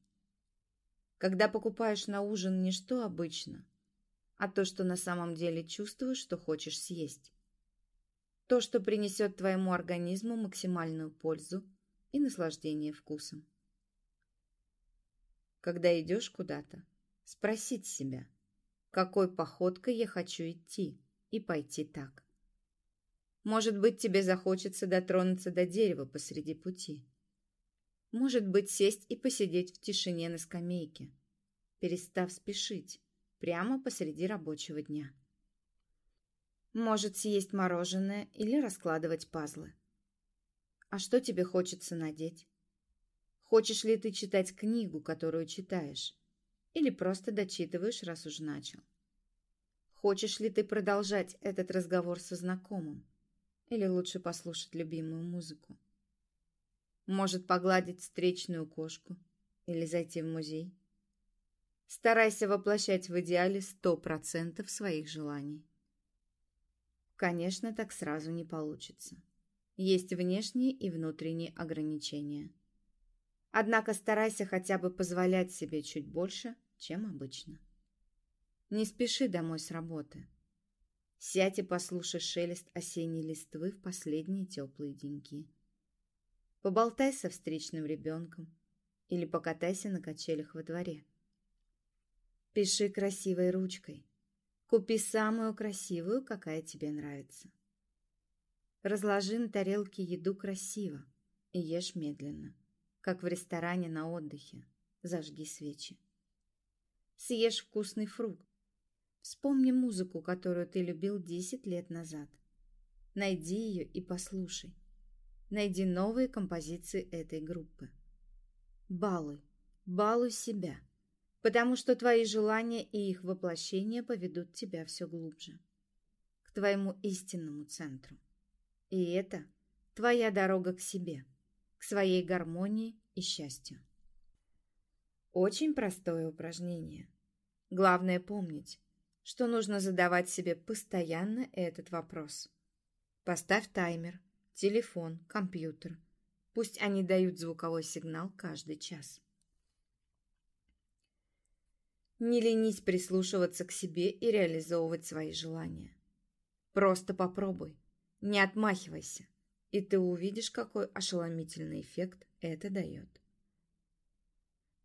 Когда покупаешь на ужин не что обычно, а то, что на самом деле чувствуешь, что хочешь съесть. То, что принесет твоему организму максимальную пользу и наслаждение вкусом. Когда идешь куда-то, спросить себя, какой походкой я хочу идти, и пойти так. Может быть, тебе захочется дотронуться до дерева посреди пути. Может быть, сесть и посидеть в тишине на скамейке, перестав спешить, прямо посреди рабочего дня. Может съесть мороженое или раскладывать пазлы. А что тебе хочется надеть? Хочешь ли ты читать книгу, которую читаешь? Или просто дочитываешь, раз уж начал? Хочешь ли ты продолжать этот разговор со знакомым? Или лучше послушать любимую музыку? Может погладить встречную кошку? Или зайти в музей? Старайся воплощать в идеале сто процентов своих желаний. Конечно, так сразу не получится. Есть внешние и внутренние ограничения. Однако старайся хотя бы позволять себе чуть больше, чем обычно. Не спеши домой с работы. Сядь и послушай шелест осенней листвы в последние теплые деньки. Поболтай со встречным ребенком или покатайся на качелях во дворе. Пиши красивой ручкой. Купи самую красивую, какая тебе нравится. Разложи на тарелке еду красиво и ешь медленно, как в ресторане на отдыхе. Зажги свечи. Съешь вкусный фрукт. Вспомни музыку, которую ты любил 10 лет назад. Найди ее и послушай. Найди новые композиции этой группы. Балуй, балуй себя потому что твои желания и их воплощение поведут тебя все глубже, к твоему истинному центру, И это твоя дорога к себе, к своей гармонии и счастью. Очень простое упражнение. Главное помнить, что нужно задавать себе постоянно этот вопрос. Поставь таймер, телефон, компьютер. Пусть они дают звуковой сигнал каждый час. Не ленись прислушиваться к себе и реализовывать свои желания. Просто попробуй, не отмахивайся, и ты увидишь, какой ошеломительный эффект это дает.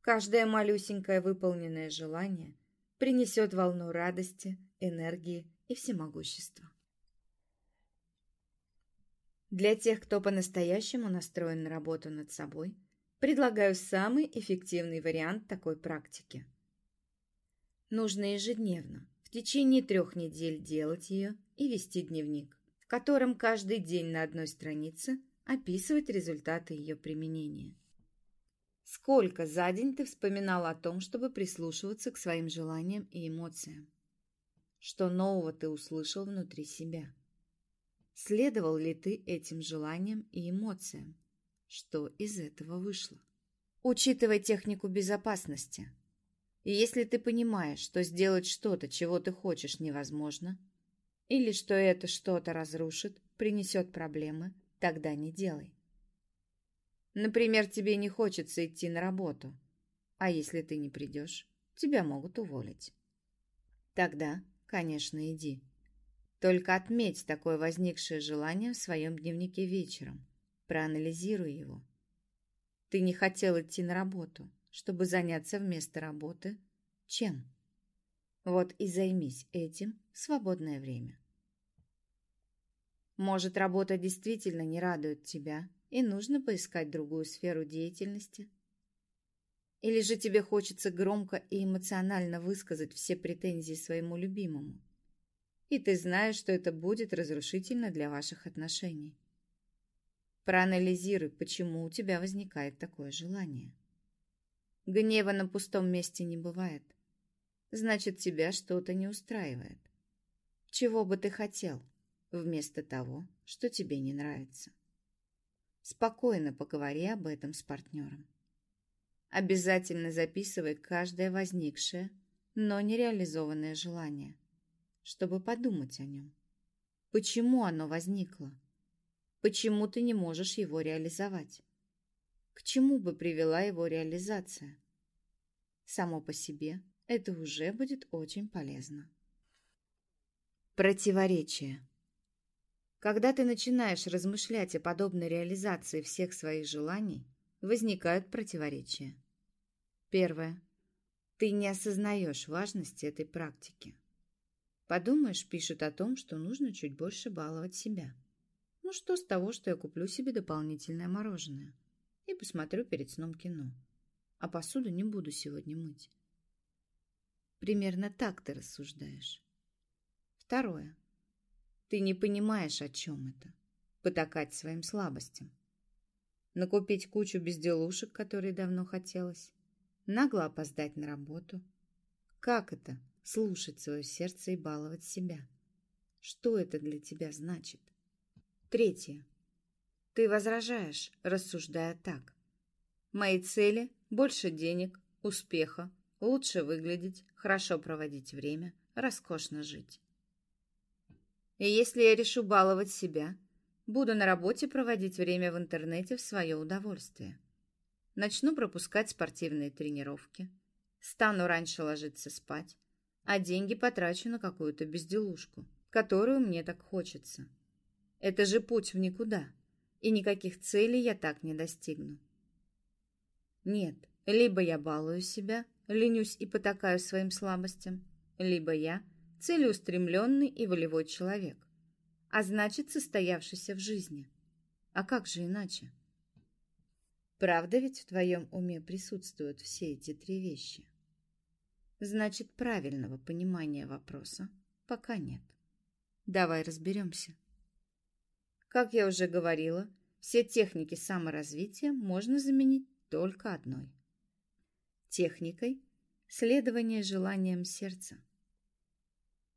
Каждое малюсенькое выполненное желание принесет волну радости, энергии и всемогущества. Для тех, кто по-настоящему настроен на работу над собой, предлагаю самый эффективный вариант такой практики. Нужно ежедневно, в течение трех недель делать ее и вести дневник, в котором каждый день на одной странице описывать результаты ее применения. Сколько за день ты вспоминал о том, чтобы прислушиваться к своим желаниям и эмоциям? Что нового ты услышал внутри себя? Следовал ли ты этим желаниям и эмоциям? Что из этого вышло? Учитывай технику безопасности. И если ты понимаешь, что сделать что-то, чего ты хочешь, невозможно, или что это что-то разрушит, принесет проблемы, тогда не делай. Например, тебе не хочется идти на работу, а если ты не придешь, тебя могут уволить. Тогда, конечно, иди. Только отметь такое возникшее желание в своем дневнике вечером. Проанализируй его. Ты не хотел идти на работу, чтобы заняться вместо работы чем? Вот и займись этим в свободное время. Может, работа действительно не радует тебя, и нужно поискать другую сферу деятельности? Или же тебе хочется громко и эмоционально высказать все претензии своему любимому? И ты знаешь, что это будет разрушительно для ваших отношений. Проанализируй, почему у тебя возникает такое желание. Гнева на пустом месте не бывает. Значит, тебя что-то не устраивает. Чего бы ты хотел, вместо того, что тебе не нравится? Спокойно поговори об этом с партнером. Обязательно записывай каждое возникшее, но нереализованное желание – чтобы подумать о нем. Почему оно возникло? Почему ты не можешь его реализовать? К чему бы привела его реализация? Само по себе это уже будет очень полезно. Противоречие. Когда ты начинаешь размышлять о подобной реализации всех своих желаний, возникают противоречия. Первое. Ты не осознаешь важности этой практики. Подумаешь, пишут о том, что нужно чуть больше баловать себя. Ну что с того, что я куплю себе дополнительное мороженое и посмотрю перед сном кино, а посуду не буду сегодня мыть. Примерно так ты рассуждаешь. Второе. Ты не понимаешь, о чем это. Потакать своим слабостям. Накупить кучу безделушек, которые давно хотелось. Нагло опоздать на работу. Как это слушать свое сердце и баловать себя. Что это для тебя значит? Третье. Ты возражаешь, рассуждая так. Мои цели – больше денег, успеха, лучше выглядеть, хорошо проводить время, роскошно жить. И если я решу баловать себя, буду на работе проводить время в интернете в свое удовольствие. Начну пропускать спортивные тренировки, стану раньше ложиться спать, а деньги потрачу на какую-то безделушку, которую мне так хочется. Это же путь в никуда, и никаких целей я так не достигну. Нет, либо я балую себя, ленюсь и потакаю своим слабостям, либо я целеустремленный и волевой человек, а значит, состоявшийся в жизни. А как же иначе? Правда ведь в твоем уме присутствуют все эти три вещи? Значит, правильного понимания вопроса пока нет. Давай разберемся. Как я уже говорила, все техники саморазвития можно заменить только одной. Техникой следования желаниям сердца.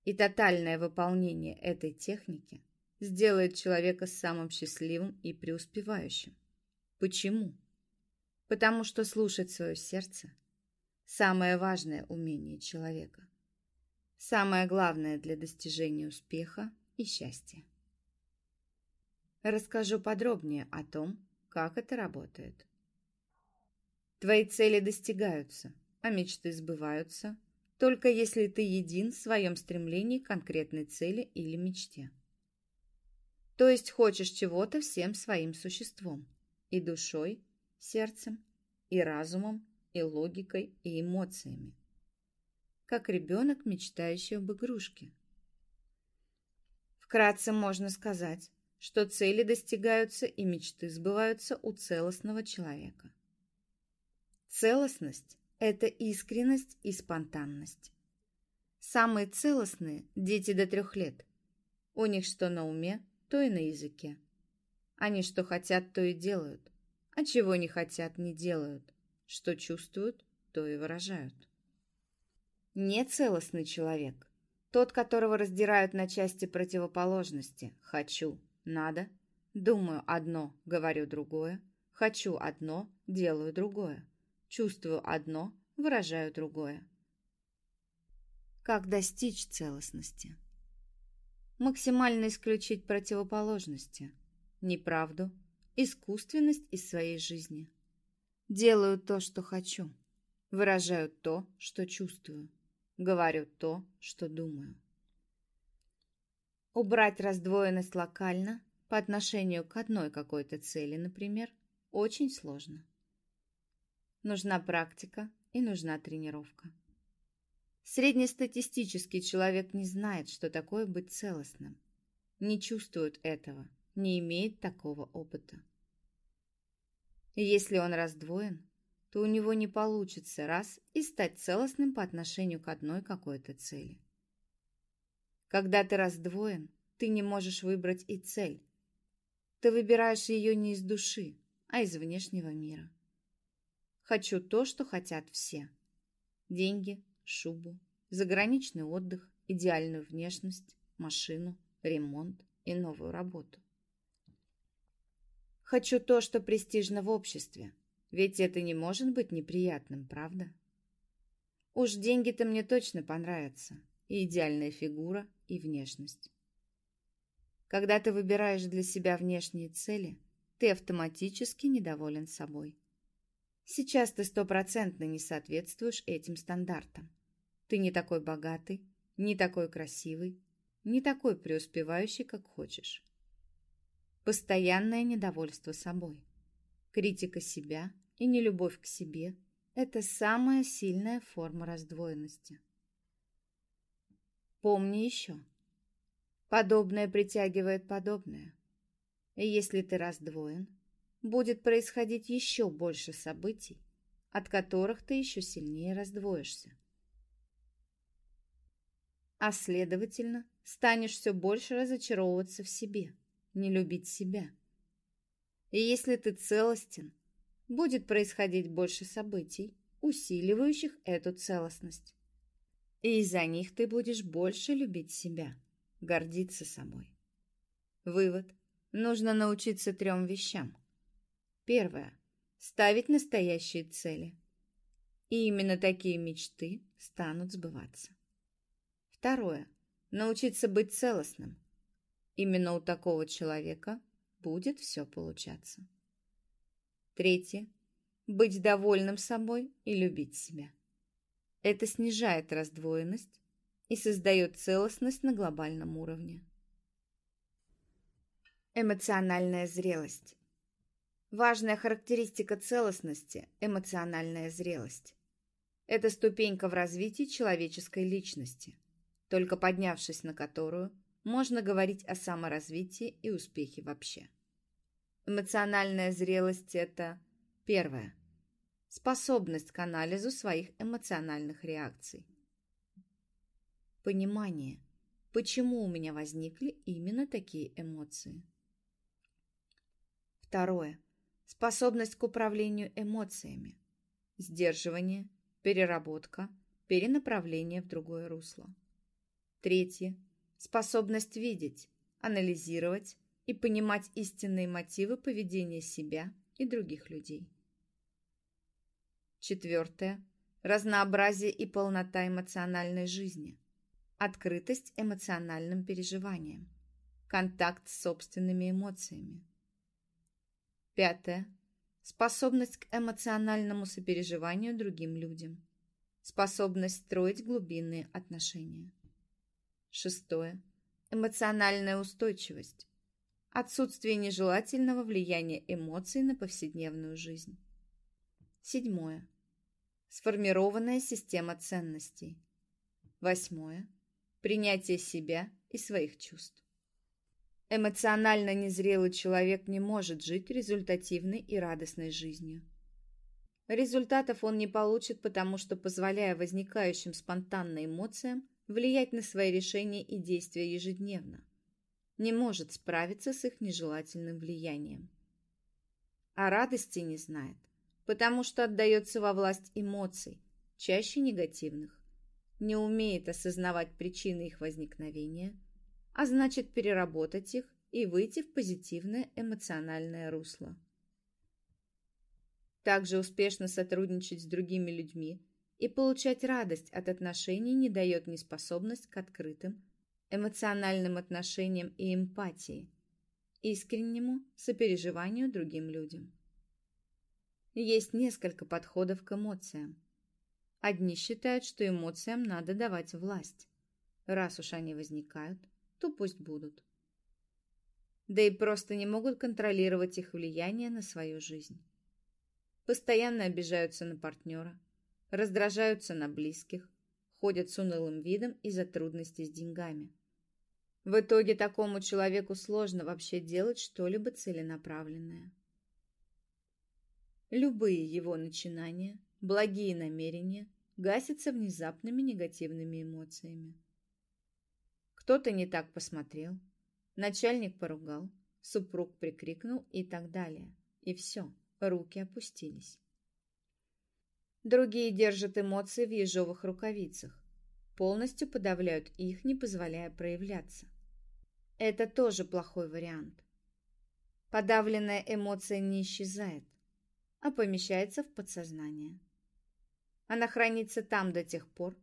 И тотальное выполнение этой техники сделает человека самым счастливым и преуспевающим. Почему? Потому что слушать свое сердце – самое важное умение человека. Самое главное для достижения успеха и счастья. Расскажу подробнее о том, как это работает. Твои цели достигаются, а мечты сбываются, только если ты един в своем стремлении к конкретной цели или мечте. То есть хочешь чего-то всем своим существом, и душой, сердцем, и разумом, и логикой, и эмоциями. Как ребенок, мечтающий об игрушке. Вкратце можно сказать, что цели достигаются и мечты сбываются у целостного человека. Целостность – это искренность и спонтанность. Самые целостные – дети до трех лет. У них что на уме, то и на языке. Они что хотят, то и делают, а чего не хотят, не делают. Что чувствуют, то и выражают. Нецелостный человек – тот, которого раздирают на части противоположности «хочу», надо. Думаю одно, говорю другое. Хочу одно, делаю другое. Чувствую одно, выражаю другое. Как достичь целостности? Максимально исключить противоположности, неправду, искусственность из своей жизни. Делаю то, что хочу. Выражаю то, что чувствую. Говорю то, что думаю. Убрать раздвоенность локально по отношению к одной какой-то цели, например, очень сложно. Нужна практика и нужна тренировка. Среднестатистический человек не знает, что такое быть целостным, не чувствует этого, не имеет такого опыта. Если он раздвоен, то у него не получится раз и стать целостным по отношению к одной какой-то цели. Когда ты раздвоен, ты не можешь выбрать и цель. Ты выбираешь ее не из души, а из внешнего мира. Хочу то, что хотят все. Деньги, шубу, заграничный отдых, идеальную внешность, машину, ремонт и новую работу. Хочу то, что престижно в обществе, ведь это не может быть неприятным, правда? Уж деньги-то мне точно понравятся, и идеальная фигура, и внешность. Когда ты выбираешь для себя внешние цели, ты автоматически недоволен собой. Сейчас ты стопроцентно не соответствуешь этим стандартам. Ты не такой богатый, не такой красивый, не такой преуспевающий, как хочешь. Постоянное недовольство собой, критика себя и нелюбовь к себе – это самая сильная форма раздвоенности. Помни еще. Подобное притягивает подобное. И если ты раздвоен, будет происходить еще больше событий, от которых ты еще сильнее раздвоишься. А следовательно, станешь все больше разочаровываться в себе, не любить себя. И если ты целостен, будет происходить больше событий, усиливающих эту целостность и из-за них ты будешь больше любить себя, гордиться собой. Вывод. Нужно научиться трем вещам. Первое. Ставить настоящие цели. И именно такие мечты станут сбываться. Второе. Научиться быть целостным. Именно у такого человека будет все получаться. Третье. Быть довольным собой и любить себя. Это снижает раздвоенность и создает целостность на глобальном уровне. Эмоциональная зрелость. Важная характеристика целостности – эмоциональная зрелость. Это ступенька в развитии человеческой личности, только поднявшись на которую, можно говорить о саморазвитии и успехе вообще. Эмоциональная зрелость – это первое – способность к анализу своих эмоциональных реакций. Понимание, почему у меня возникли именно такие эмоции. Второе. Способность к управлению эмоциями. Сдерживание, переработка, перенаправление в другое русло. Третье. Способность видеть, анализировать и понимать истинные мотивы поведения себя и других людей. Четвертое. Разнообразие и полнота эмоциональной жизни. Открытость эмоциональным переживаниям. Контакт с собственными эмоциями. Пятое. Способность к эмоциональному сопереживанию другим людям. Способность строить глубинные отношения. Шестое. Эмоциональная устойчивость. Отсутствие нежелательного влияния эмоций на повседневную жизнь. Седьмое. Сформированная система ценностей. Восьмое. Принятие себя и своих чувств. Эмоционально незрелый человек не может жить результативной и радостной жизнью. Результатов он не получит, потому что, позволяя возникающим спонтанно эмоциям влиять на свои решения и действия ежедневно, не может справиться с их нежелательным влиянием. А радости не знает, потому что отдается во власть эмоций, чаще негативных, не умеет осознавать причины их возникновения, а значит переработать их и выйти в позитивное эмоциональное русло. Также успешно сотрудничать с другими людьми и получать радость от отношений не дает неспособность к открытым, эмоциональным отношениям и эмпатии, искреннему сопереживанию другим людям. Есть несколько подходов к эмоциям. Одни считают, что эмоциям надо давать власть. Раз уж они возникают, то пусть будут. Да и просто не могут контролировать их влияние на свою жизнь. Постоянно обижаются на партнера, раздражаются на близких, ходят с унылым видом из-за трудностей с деньгами. В итоге такому человеку сложно вообще делать что-либо целенаправленное. Любые его начинания, благие намерения гасятся внезапными негативными эмоциями. Кто-то не так посмотрел, начальник поругал, супруг прикрикнул и так далее. И все, руки опустились. Другие держат эмоции в ежовых рукавицах, полностью подавляют их, не позволяя проявляться. Это тоже плохой вариант. Подавленная эмоция не исчезает, а помещается в подсознание. Она хранится там до тех пор,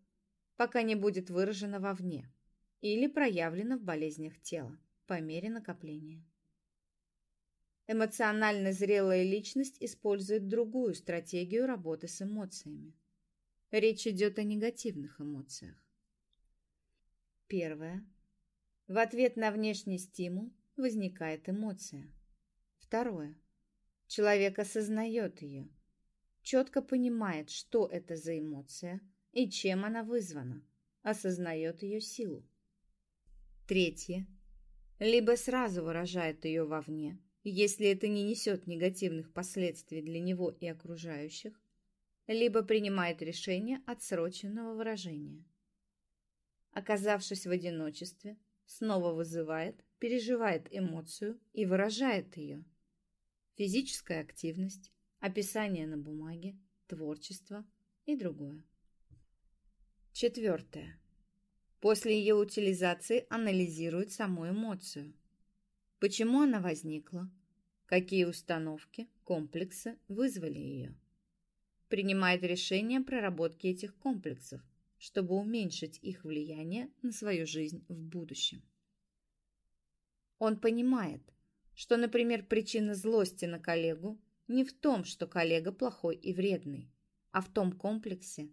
пока не будет выражена вовне или проявлена в болезнях тела по мере накопления. Эмоционально зрелая личность использует другую стратегию работы с эмоциями. Речь идет о негативных эмоциях. Первое. В ответ на внешний стимул возникает эмоция. Второе. Человек осознает ее, четко понимает, что это за эмоция и чем она вызвана, осознает ее силу. Третье. Либо сразу выражает ее вовне, если это не несет негативных последствий для него и окружающих, либо принимает решение отсроченного выражения. Оказавшись в одиночестве, снова вызывает, переживает эмоцию и выражает ее. Физическая активность, описание на бумаге, творчество и другое. Четвертое. После ее утилизации анализирует саму эмоцию. Почему она возникла? Какие установки, комплексы вызвали ее? Принимает решение о проработке этих комплексов, чтобы уменьшить их влияние на свою жизнь в будущем. Он понимает, что, например, причина злости на коллегу не в том, что коллега плохой и вредный, а в том комплексе,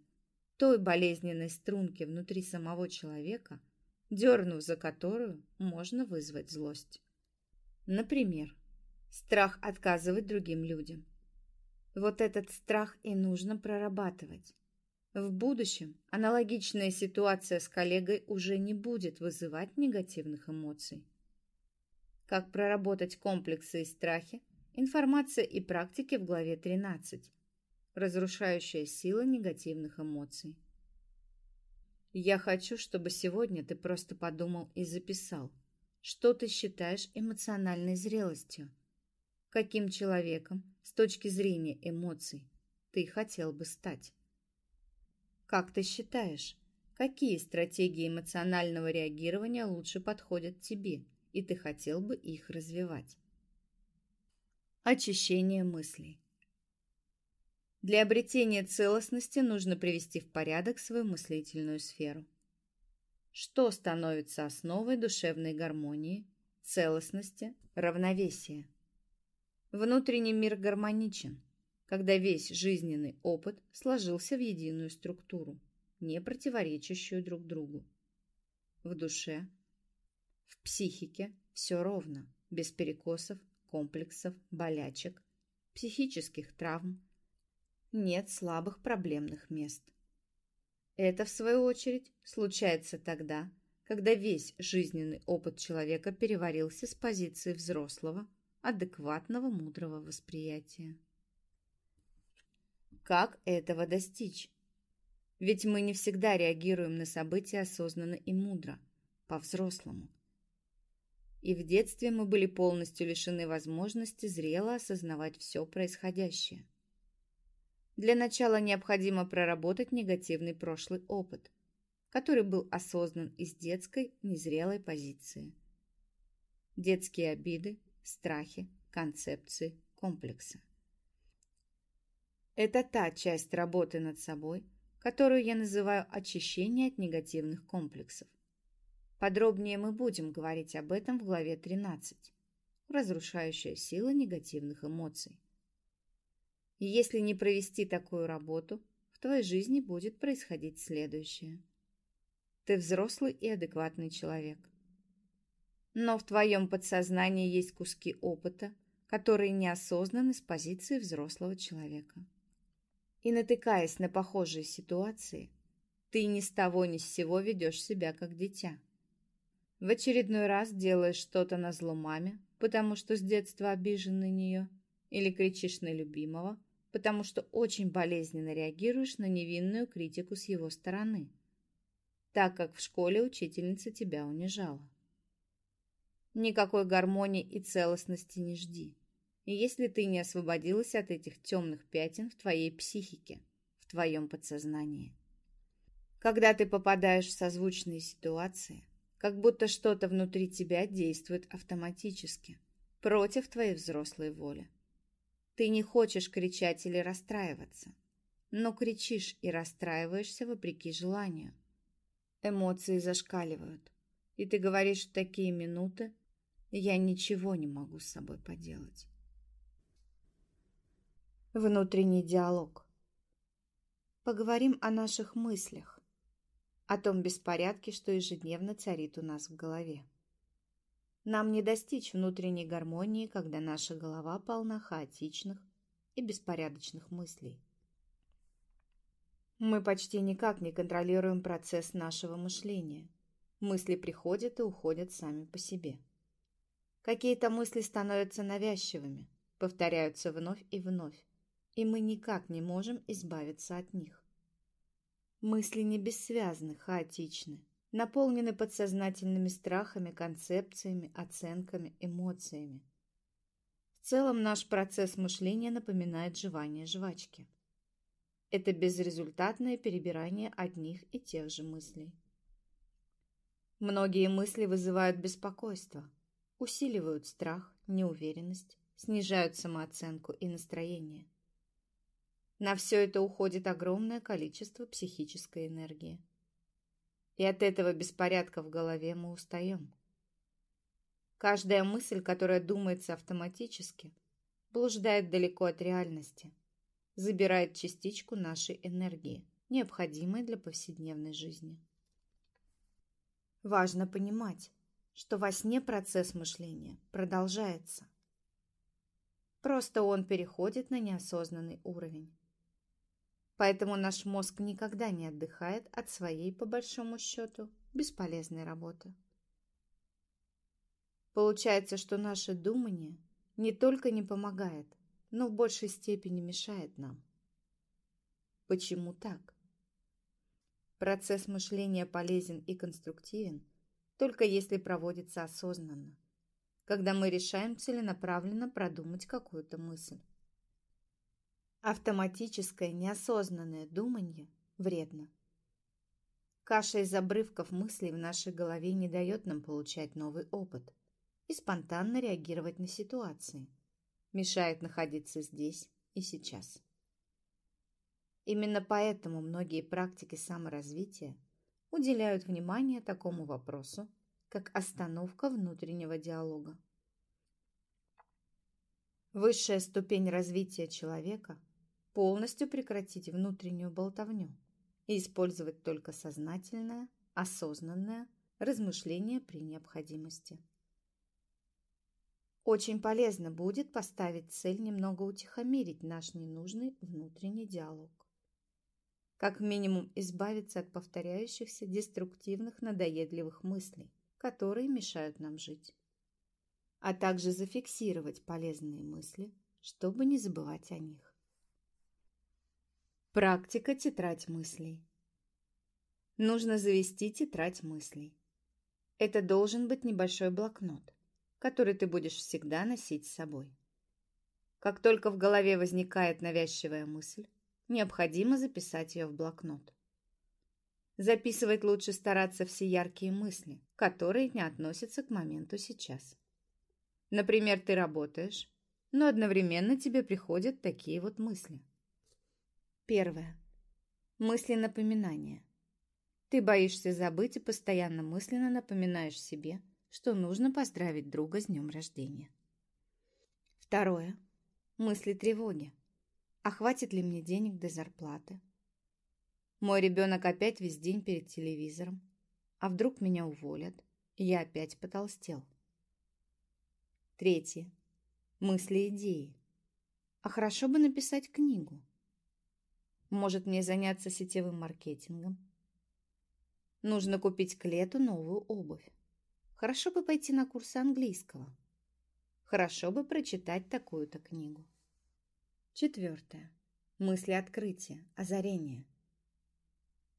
той болезненной струнки внутри самого человека, дернув за которую можно вызвать злость. Например, страх отказывать другим людям. Вот этот страх и нужно прорабатывать. В будущем аналогичная ситуация с коллегой уже не будет вызывать негативных эмоций. Как проработать комплексы и страхи? Информация и практики в главе 13. Разрушающая сила негативных эмоций. Я хочу, чтобы сегодня ты просто подумал и записал – что ты считаешь эмоциональной зрелостью? Каким человеком с точки зрения эмоций ты хотел бы стать? Как ты считаешь, какие стратегии эмоционального реагирования лучше подходят тебе и ты хотел бы их развивать. Очищение мыслей. Для обретения целостности нужно привести в порядок свою мыслительную сферу. Что становится основой душевной гармонии, целостности, равновесия? Внутренний мир гармоничен, когда весь жизненный опыт сложился в единую структуру, не противоречащую друг другу. В душе, в психике все ровно, без перекосов, комплексов, болячек, психических травм. Нет слабых проблемных мест. Это, в свою очередь, случается тогда, когда весь жизненный опыт человека переварился с позиции взрослого, адекватного, мудрого восприятия. Как этого достичь? Ведь мы не всегда реагируем на события осознанно и мудро, по-взрослому. И в детстве мы были полностью лишены возможности зрело осознавать все происходящее. Для начала необходимо проработать негативный прошлый опыт, который был осознан из детской, незрелой позиции. Детские обиды, страхи, концепции, комплексы. Это та часть работы над собой, которую я называю очищение от негативных комплексов. Подробнее мы будем говорить об этом в главе 13. Разрушающая сила негативных эмоций. И если не провести такую работу, в твоей жизни будет происходить следующее. Ты взрослый и адекватный человек. Но в твоем подсознании есть куски опыта, которые неосознаны с позиции взрослого человека и натыкаясь на похожие ситуации, ты ни с того ни с сего ведешь себя как дитя. В очередной раз делаешь что-то на зло маме, потому что с детства обижен на нее, или кричишь на любимого, потому что очень болезненно реагируешь на невинную критику с его стороны, так как в школе учительница тебя унижала. Никакой гармонии и целостности не жди если ты не освободилась от этих темных пятен в твоей психике, в твоем подсознании. Когда ты попадаешь в созвучные ситуации, как будто что-то внутри тебя действует автоматически, против твоей взрослой воли. Ты не хочешь кричать или расстраиваться, но кричишь и расстраиваешься вопреки желанию. Эмоции зашкаливают, и ты говоришь в такие минуты, я ничего не могу с собой поделать. Внутренний диалог. Поговорим о наших мыслях, о том беспорядке, что ежедневно царит у нас в голове. Нам не достичь внутренней гармонии, когда наша голова полна хаотичных и беспорядочных мыслей. Мы почти никак не контролируем процесс нашего мышления. Мысли приходят и уходят сами по себе. Какие-то мысли становятся навязчивыми, повторяются вновь и вновь и мы никак не можем избавиться от них. Мысли не бессвязны, хаотичны, наполнены подсознательными страхами, концепциями, оценками, эмоциями. В целом наш процесс мышления напоминает жевание жвачки. Это безрезультатное перебирание одних и тех же мыслей. Многие мысли вызывают беспокойство, усиливают страх, неуверенность, снижают самооценку и настроение. На все это уходит огромное количество психической энергии. И от этого беспорядка в голове мы устаем. Каждая мысль, которая думается автоматически, блуждает далеко от реальности, забирает частичку нашей энергии, необходимой для повседневной жизни. Важно понимать, что во сне процесс мышления продолжается. Просто он переходит на неосознанный уровень. Поэтому наш мозг никогда не отдыхает от своей, по большому счету, бесполезной работы. Получается, что наше думание не только не помогает, но в большей степени мешает нам. Почему так? Процесс мышления полезен и конструктивен, только если проводится осознанно, когда мы решаем целенаправленно продумать какую-то мысль. Автоматическое неосознанное думание вредно. Каша из обрывков мыслей в нашей голове не дает нам получать новый опыт, и спонтанно реагировать на ситуации. Мешает находиться здесь и сейчас. Именно поэтому многие практики саморазвития уделяют внимание такому вопросу, как остановка внутреннего диалога. Высшая ступень развития человека – полностью прекратить внутреннюю болтовню и использовать только сознательное, осознанное размышление при необходимости. Очень полезно будет поставить цель немного утихомирить наш ненужный внутренний диалог. Как минимум избавиться от повторяющихся деструктивных надоедливых мыслей, которые мешают нам жить. А также зафиксировать полезные мысли, чтобы не забывать о них. Практика тетрадь мыслей. Нужно завести тетрадь мыслей. Это должен быть небольшой блокнот, который ты будешь всегда носить с собой. Как только в голове возникает навязчивая мысль, необходимо записать ее в блокнот. Записывать лучше стараться все яркие мысли, которые не относятся к моменту сейчас. Например, ты работаешь, но одновременно тебе приходят такие вот мысли. Первое. Мысли напоминания. Ты боишься забыть и постоянно мысленно напоминаешь себе, что нужно поздравить друга с днем рождения. Второе. Мысли тревоги. А хватит ли мне денег до зарплаты? Мой ребенок опять весь день перед телевизором. А вдруг меня уволят, и я опять потолстел? Третье. Мысли-идеи. А хорошо бы написать книгу. Может мне заняться сетевым маркетингом? Нужно купить к лету новую обувь. Хорошо бы пойти на курсы английского. Хорошо бы прочитать такую-то книгу. Четвертое. Мысли открытия, озарения.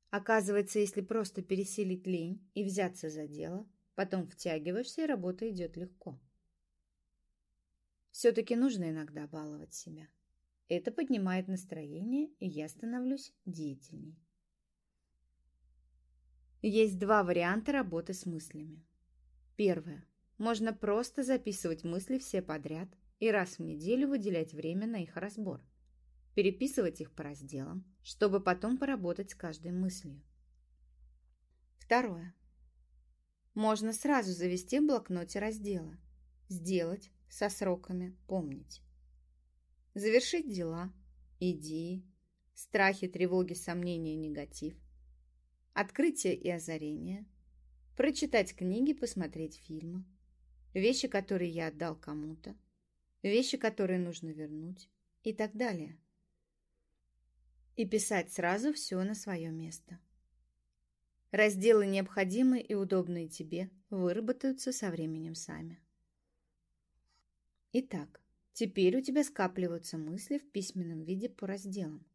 Оказывается, если просто переселить лень и взяться за дело, потом втягиваешься, и работа идет легко. Все-таки нужно иногда баловать себя. Это поднимает настроение, и я становлюсь деятельней. Есть два варианта работы с мыслями. Первое. Можно просто записывать мысли все подряд и раз в неделю выделять время на их разбор. Переписывать их по разделам, чтобы потом поработать с каждой мыслью. Второе. Можно сразу завести в блокноте разделы. Сделать, со сроками, помнить. Завершить дела, идеи, страхи, тревоги, сомнения, негатив. Открытие и озарение, прочитать книги, посмотреть фильмы, вещи, которые я отдал кому-то, вещи, которые нужно вернуть. И так далее. И писать сразу все на свое место. Разделы, необходимые и удобные тебе, выработаются со временем сами. Итак, теперь у тебя скапливаются мысли в письменном виде по разделам.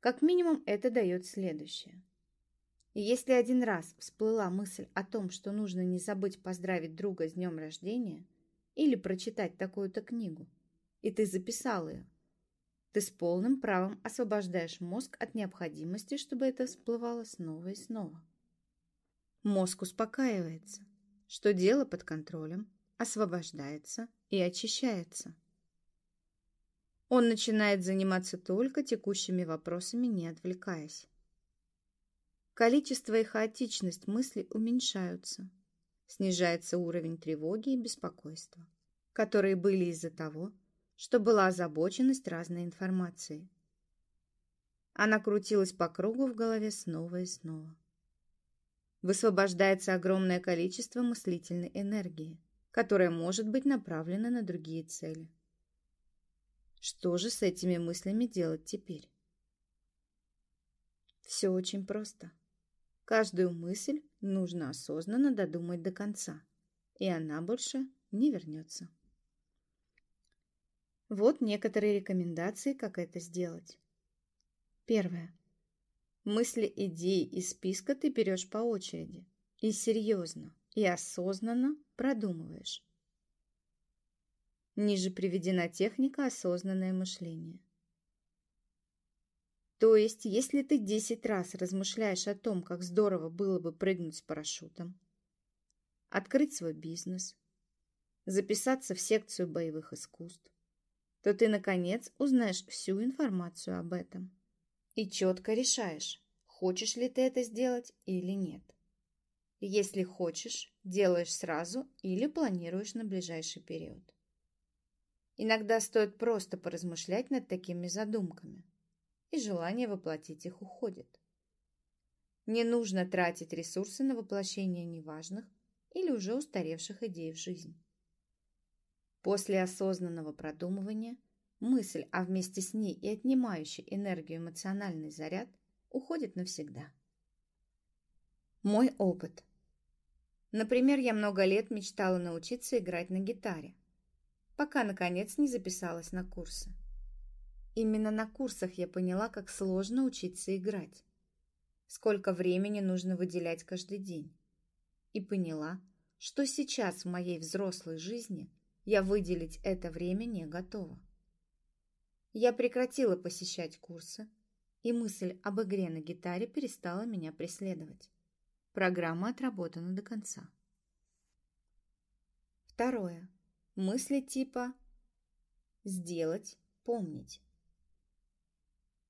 Как минимум это дает следующее – и если один раз всплыла мысль о том, что нужно не забыть поздравить друга с днем рождения или прочитать такую-то книгу, и ты записал ее, ты с полным правом освобождаешь мозг от необходимости, чтобы это всплывало снова и снова. Мозг успокаивается, что дело под контролем, освобождается и очищается. Он начинает заниматься только текущими вопросами, не отвлекаясь. Количество и хаотичность мыслей уменьшаются. Снижается уровень тревоги и беспокойства, которые были из-за того, что была озабоченность разной информацией. Она крутилась по кругу в голове снова и снова. Высвобождается огромное количество мыслительной энергии, которая может быть направлена на другие цели. Что же с этими мыслями делать теперь? Все очень просто. Каждую мысль нужно осознанно додумать до конца, и она больше не вернется. Вот некоторые рекомендации, как это сделать. Первое. Мысли, идеи из списка ты берешь по очереди и серьезно и осознанно продумываешь. Ниже приведена техника осознанное мышление. То есть, если ты 10 раз размышляешь о том, как здорово было бы прыгнуть с парашютом, открыть свой бизнес, записаться в секцию боевых искусств, то ты, наконец, узнаешь всю информацию об этом. И четко решаешь, хочешь ли ты это сделать или нет. Если хочешь, делаешь сразу или планируешь на ближайший период. Иногда стоит просто поразмышлять над такими задумками, и желание воплотить их уходит. Не нужно тратить ресурсы на воплощение неважных или уже устаревших идей в жизнь. После осознанного продумывания мысль, а вместе с ней и отнимающий энергию эмоциональный заряд уходит навсегда. Мой опыт. Например, я много лет мечтала научиться играть на гитаре, пока, наконец, не записалась на курсы. Именно на курсах я поняла, как сложно учиться играть, сколько времени нужно выделять каждый день. И поняла, что сейчас в моей взрослой жизни я выделить это время не готова. Я прекратила посещать курсы, и мысль об игре на гитаре перестала меня преследовать. Программа отработана до конца. Второе. Мысли типа «сделать», «помнить».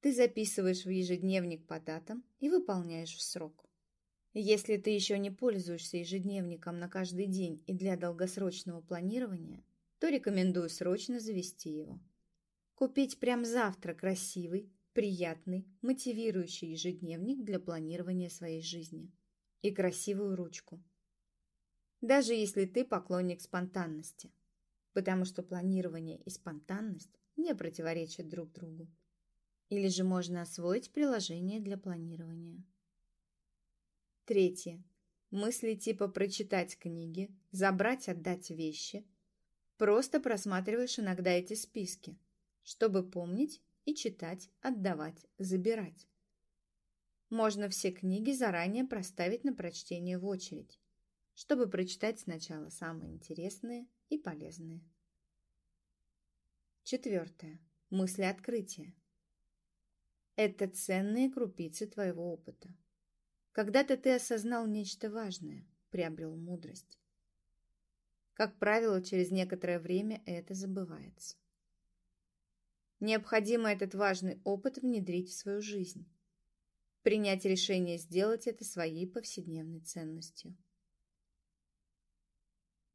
Ты записываешь в ежедневник по датам и выполняешь в срок. Если ты еще не пользуешься ежедневником на каждый день и для долгосрочного планирования, то рекомендую срочно завести его. Купить прямо завтра красивый, приятный, мотивирующий ежедневник для планирования своей жизни и красивую ручку. Даже если ты поклонник спонтанности – потому что планирование и спонтанность не противоречат друг другу. Или же можно освоить приложение для планирования. Третье. Мысли типа прочитать книги, забрать, отдать вещи. Просто просматриваешь иногда эти списки, чтобы помнить и читать, отдавать, забирать. Можно все книги заранее проставить на прочтение в очередь, чтобы прочитать сначала самые интересные, и полезные. Четвертое. Мысли открытия. Это ценные крупицы твоего опыта. Когда-то ты осознал нечто важное, приобрел мудрость. Как правило, через некоторое время это забывается. Необходимо этот важный опыт внедрить в свою жизнь. Принять решение сделать это своей повседневной ценностью.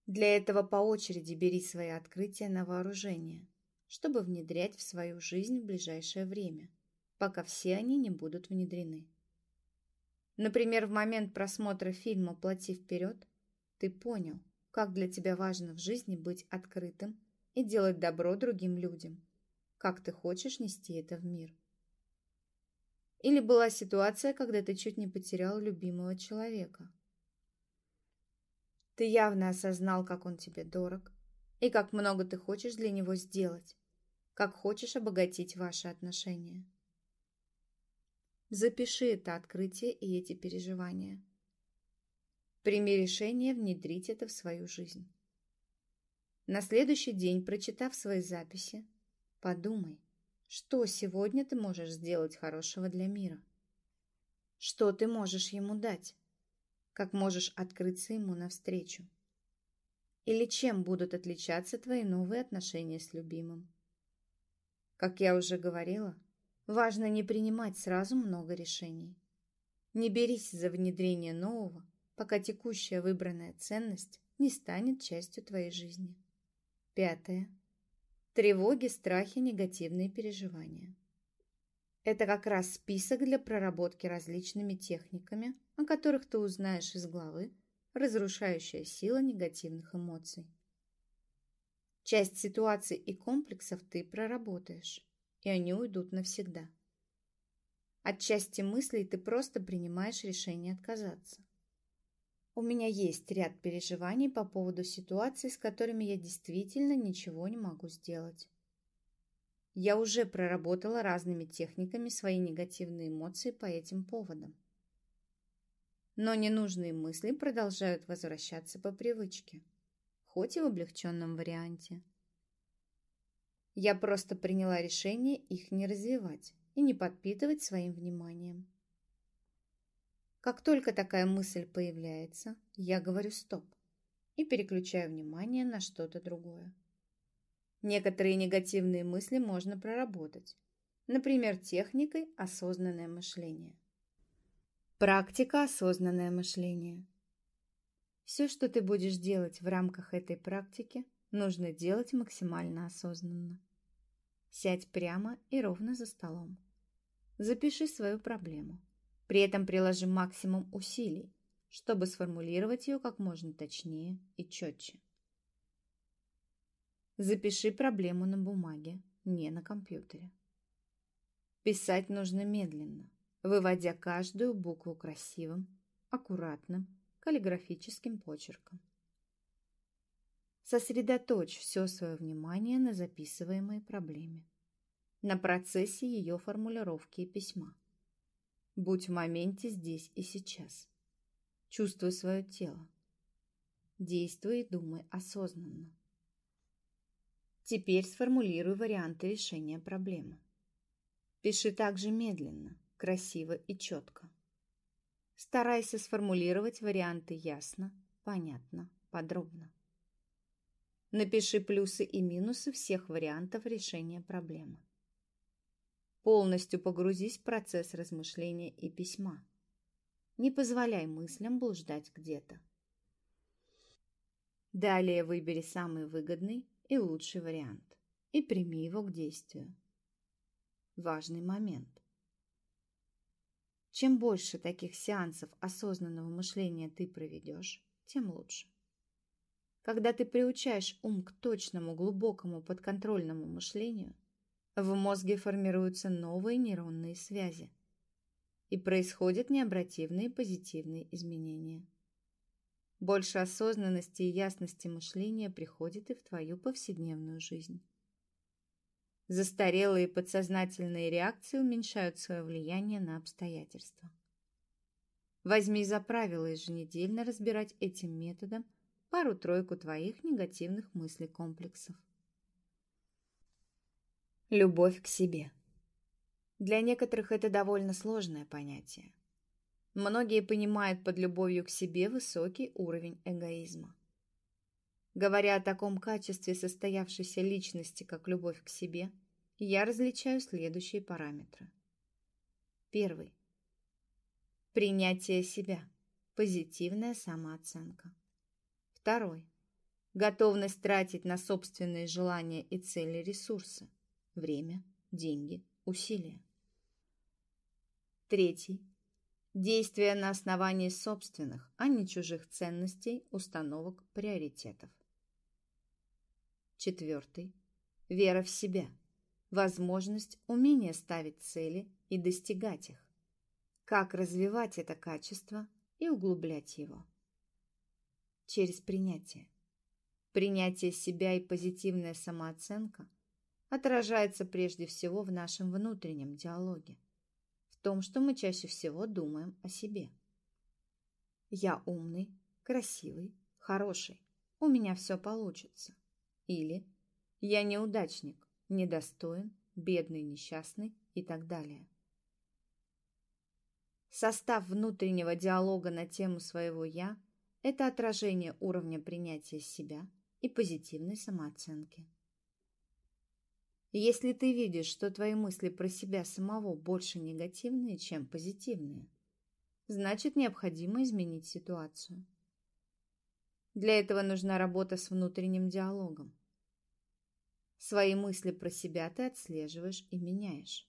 Для этого по очереди бери свои открытия на вооружение, чтобы внедрять в свою жизнь в ближайшее время, пока все они не будут внедрены. Например, в момент просмотра фильма «Плати вперед» ты понял, как для тебя важно в жизни быть открытым и делать добро другим людям, как ты хочешь нести это в мир. Или была ситуация, когда ты чуть не потерял любимого человека – ты явно осознал, как он тебе дорог, и как много ты хочешь для него сделать, как хочешь обогатить ваши отношения. Запиши это открытие и эти переживания. Прими решение внедрить это в свою жизнь. На следующий день, прочитав свои записи, подумай, что сегодня ты можешь сделать хорошего для мира. Что ты можешь ему дать? Как можешь открыться ему навстречу. Или чем будут отличаться твои новые отношения с любимым. Как я уже говорила, важно не принимать сразу много решений. Не берись за внедрение нового, пока текущая выбранная ценность не станет частью твоей жизни. Пятое. Тревоги, страхи, негативные переживания. Это как раз список для проработки различными техниками, о которых ты узнаешь из главы «Разрушающая сила негативных эмоций». Часть ситуаций и комплексов ты проработаешь, и они уйдут навсегда. От части мыслей ты просто принимаешь решение отказаться. У меня есть ряд переживаний по поводу ситуаций, с которыми я действительно ничего не могу сделать. Я уже проработала разными техниками свои негативные эмоции по этим поводам. Но ненужные мысли продолжают возвращаться по привычке, хоть и в облегченном варианте. Я просто приняла решение их не развивать и не подпитывать своим вниманием. Как только такая мысль появляется, я говорю «стоп» и переключаю внимание на что-то другое. Некоторые негативные мысли можно проработать, например, техникой осознанное мышление. Практика осознанное мышление. Все, что ты будешь делать в рамках этой практики, нужно делать максимально осознанно. Сядь прямо и ровно за столом. Запиши свою проблему. При этом приложи максимум усилий, чтобы сформулировать ее как можно точнее и четче. Запиши проблему на бумаге, не на компьютере. Писать нужно медленно, выводя каждую букву красивым, аккуратным, каллиграфическим почерком. Сосредоточь все свое внимание на записываемой проблеме, на процессе ее формулировки и письма. Будь в моменте здесь и сейчас. Чувствуй свое тело. Действуй и думай осознанно. Теперь сформулируй варианты решения проблемы. Пиши также медленно, красиво и четко. Старайся сформулировать варианты ясно, понятно, подробно. Напиши плюсы и минусы всех вариантов решения проблемы. Полностью погрузись в процесс размышления и письма. Не позволяй мыслям блуждать где-то. Далее выбери самый выгодный и лучший вариант и прими его к действию. Важный момент. Чем больше таких сеансов осознанного мышления ты проведешь, тем лучше. Когда ты приучаешь ум к точному, глубокому, подконтрольному мышлению – в мозге формируются новые нейронные связи и происходят необративные позитивные изменения. Больше осознанности и ясности мышления приходит и в твою повседневную жизнь. Застарелые подсознательные реакции уменьшают свое влияние на обстоятельства. Возьми за правило еженедельно разбирать этим методом пару-тройку твоих негативных мыслей-комплексов. Любовь к себе. Для некоторых это довольно сложное понятие. Многие понимают под любовью к себе высокий уровень эгоизма. Говоря о таком качестве состоявшейся личности, как любовь к себе, я различаю следующие параметры. Первый. Принятие себя. Позитивная самооценка. Второй. Готовность тратить на собственные желания и цели ресурсы время, деньги, усилия. Третий. Действия на основании собственных, а не чужих ценностей, установок, приоритетов. Четвертый. Вера в себя. Возможность, умение ставить цели и достигать их. Как развивать это качество и углублять его. Через принятие. Принятие себя и позитивная самооценка – отражается прежде всего в нашем внутреннем диалоге, том, что мы чаще всего думаем о себе. Я умный, красивый, хороший, у меня все получится. Или я неудачник, недостоин, бедный, несчастный и так далее. Состав внутреннего диалога на тему своего «я» – это отражение уровня принятия себя и позитивной самооценки. Если ты видишь, что твои мысли про себя самого больше негативные, чем позитивные, значит необходимо изменить ситуацию. Для этого нужна работа с внутренним диалогом. Свои мысли про себя ты отслеживаешь и меняешь.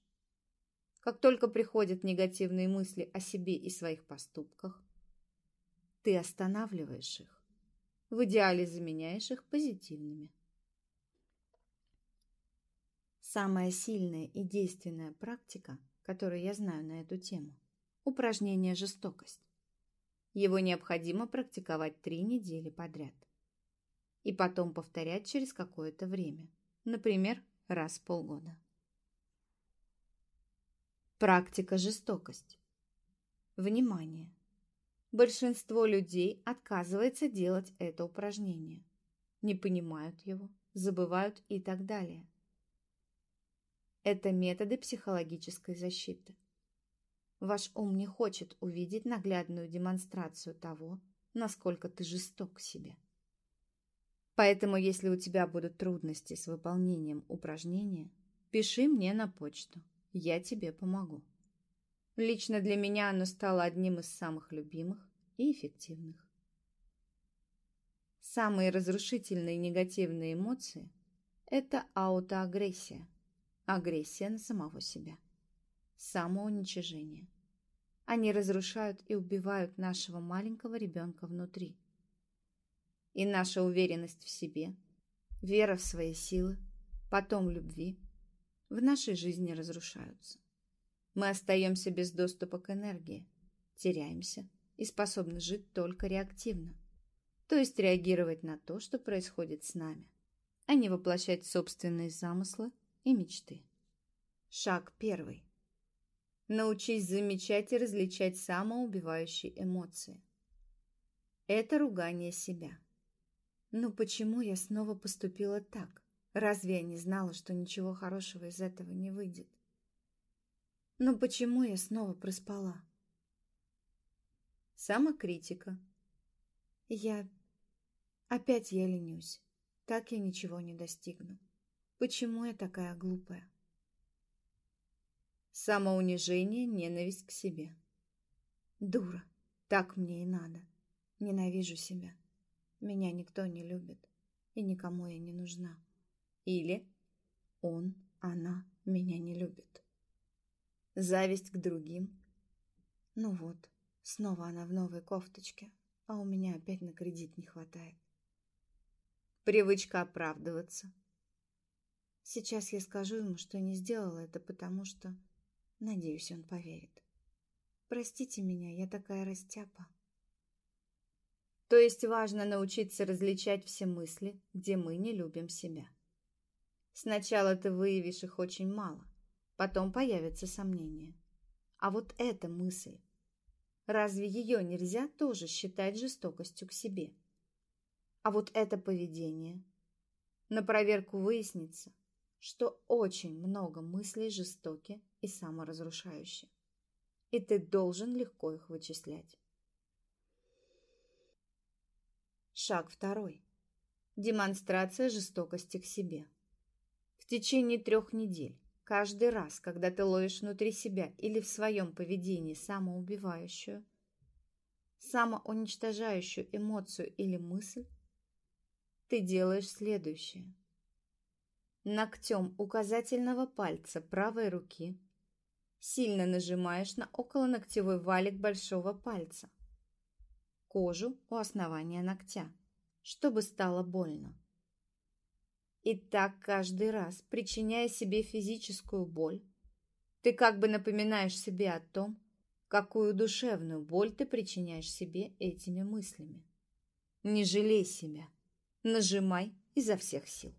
Как только приходят негативные мысли о себе и своих поступках, ты останавливаешь их. В идеале заменяешь их позитивными. Самая сильная и действенная практика, которую я знаю на эту тему – упражнение «Жестокость». Его необходимо практиковать три недели подряд. И потом повторять через какое-то время, например, раз в полгода. Практика «Жестокость». Внимание! Большинство людей отказывается делать это упражнение. Не понимают его, забывают и так далее. Это методы психологической защиты. Ваш ум не хочет увидеть наглядную демонстрацию того, насколько ты жесток к себе. Поэтому, если у тебя будут трудности с выполнением упражнения, пиши мне на почту. Я тебе помогу. Лично для меня оно стало одним из самых любимых и эффективных. Самые разрушительные негативные эмоции – это аутоагрессия, агрессия на самого себя, самоуничижение. Они разрушают и убивают нашего маленького ребенка внутри. И наша уверенность в себе, вера в свои силы, потом любви в нашей жизни разрушаются. Мы остаемся без доступа к энергии, теряемся и способны жить только реактивно то есть реагировать на то, что происходит с нами, а не воплощать собственные замыслы и мечты. Шаг первый. Научись замечать и различать самоубивающие эмоции. Это ругание себя. Но почему я снова поступила так? Разве я не знала, что ничего хорошего из этого не выйдет? Но почему я снова проспала? Самокритика. Я Опять я ленюсь. Так я ничего не достигну. Почему я такая глупая? Самоунижение, ненависть к себе. Дура. Так мне и надо. Ненавижу себя. Меня никто не любит. И никому я не нужна. Или он, она меня не любит. Зависть к другим. Ну вот, снова она в новой кофточке, а у меня опять на кредит не хватает. Привычка оправдываться. Сейчас я скажу ему, что не сделала это, потому что... Надеюсь, он поверит. Простите меня, я такая растяпа. То есть важно научиться различать все мысли, где мы не любим себя. Сначала ты выявишь их очень мало, потом появятся сомнения. А вот эта мысль, разве ее нельзя тоже считать жестокостью к себе? А вот это поведение. На проверку выяснится, что очень много мыслей жестоки и саморазрушающие. И ты должен легко их вычислять. Шаг второй. Демонстрация жестокости к себе. В течение трех недель, каждый раз, когда ты ловишь внутри себя или в своем поведении самоубивающую, самоуничтожающую эмоцию или мысль, ты делаешь следующее. Ногтем указательного пальца правой руки сильно нажимаешь на околоногтевой валик большого пальца, кожу у основания ногтя, чтобы стало больно. И так каждый раз, причиняя себе физическую боль, ты как бы напоминаешь себе о том, какую душевную боль ты причиняешь себе этими мыслями. Не жалей себя. Нажимай изо всех сил.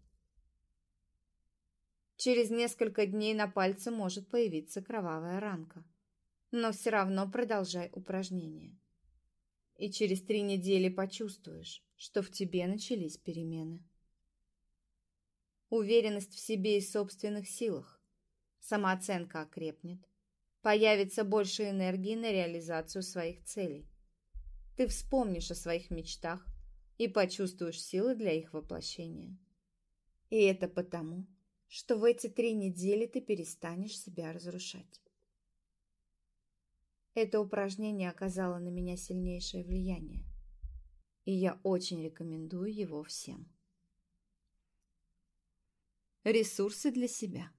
Через несколько дней на пальце может появиться кровавая ранка. Но все равно продолжай упражнение. И через три недели почувствуешь, что в тебе начались перемены. Уверенность в себе и собственных силах. Самооценка окрепнет. Появится больше энергии на реализацию своих целей. Ты вспомнишь о своих мечтах и почувствуешь силы для их воплощения. И это потому, что в эти три недели ты перестанешь себя разрушать. Это упражнение оказало на меня сильнейшее влияние, и я очень рекомендую его всем. Ресурсы для себя.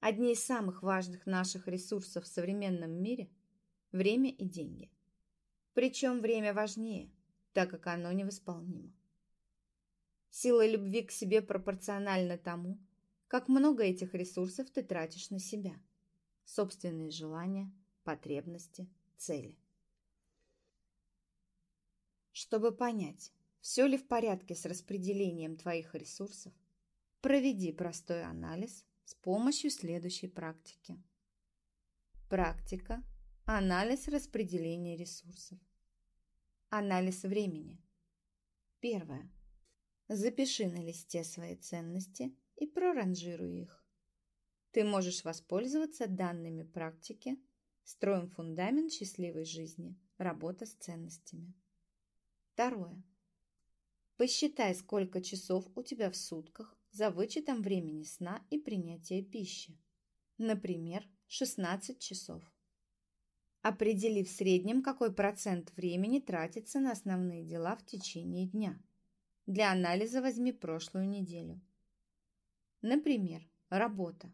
Одни из самых важных наших ресурсов в современном мире – время и деньги. Причем время важнее – так как оно невосполнимо. Сила любви к себе пропорциональна тому, как много этих ресурсов ты тратишь на себя, собственные желания, потребности, цели. Чтобы понять, все ли в порядке с распределением твоих ресурсов, проведи простой анализ с помощью следующей практики. Практика – анализ распределения ресурсов. Анализ времени. Первое. Запиши на листе свои ценности и проранжируй их. Ты можешь воспользоваться данными практики «Строим фундамент счастливой жизни. Работа с ценностями». Второе. Посчитай, сколько часов у тебя в сутках за вычетом времени сна и принятия пищи. Например, 16 часов. Определи в среднем, какой процент времени тратится на основные дела в течение дня. Для анализа возьми прошлую неделю. Например, работа.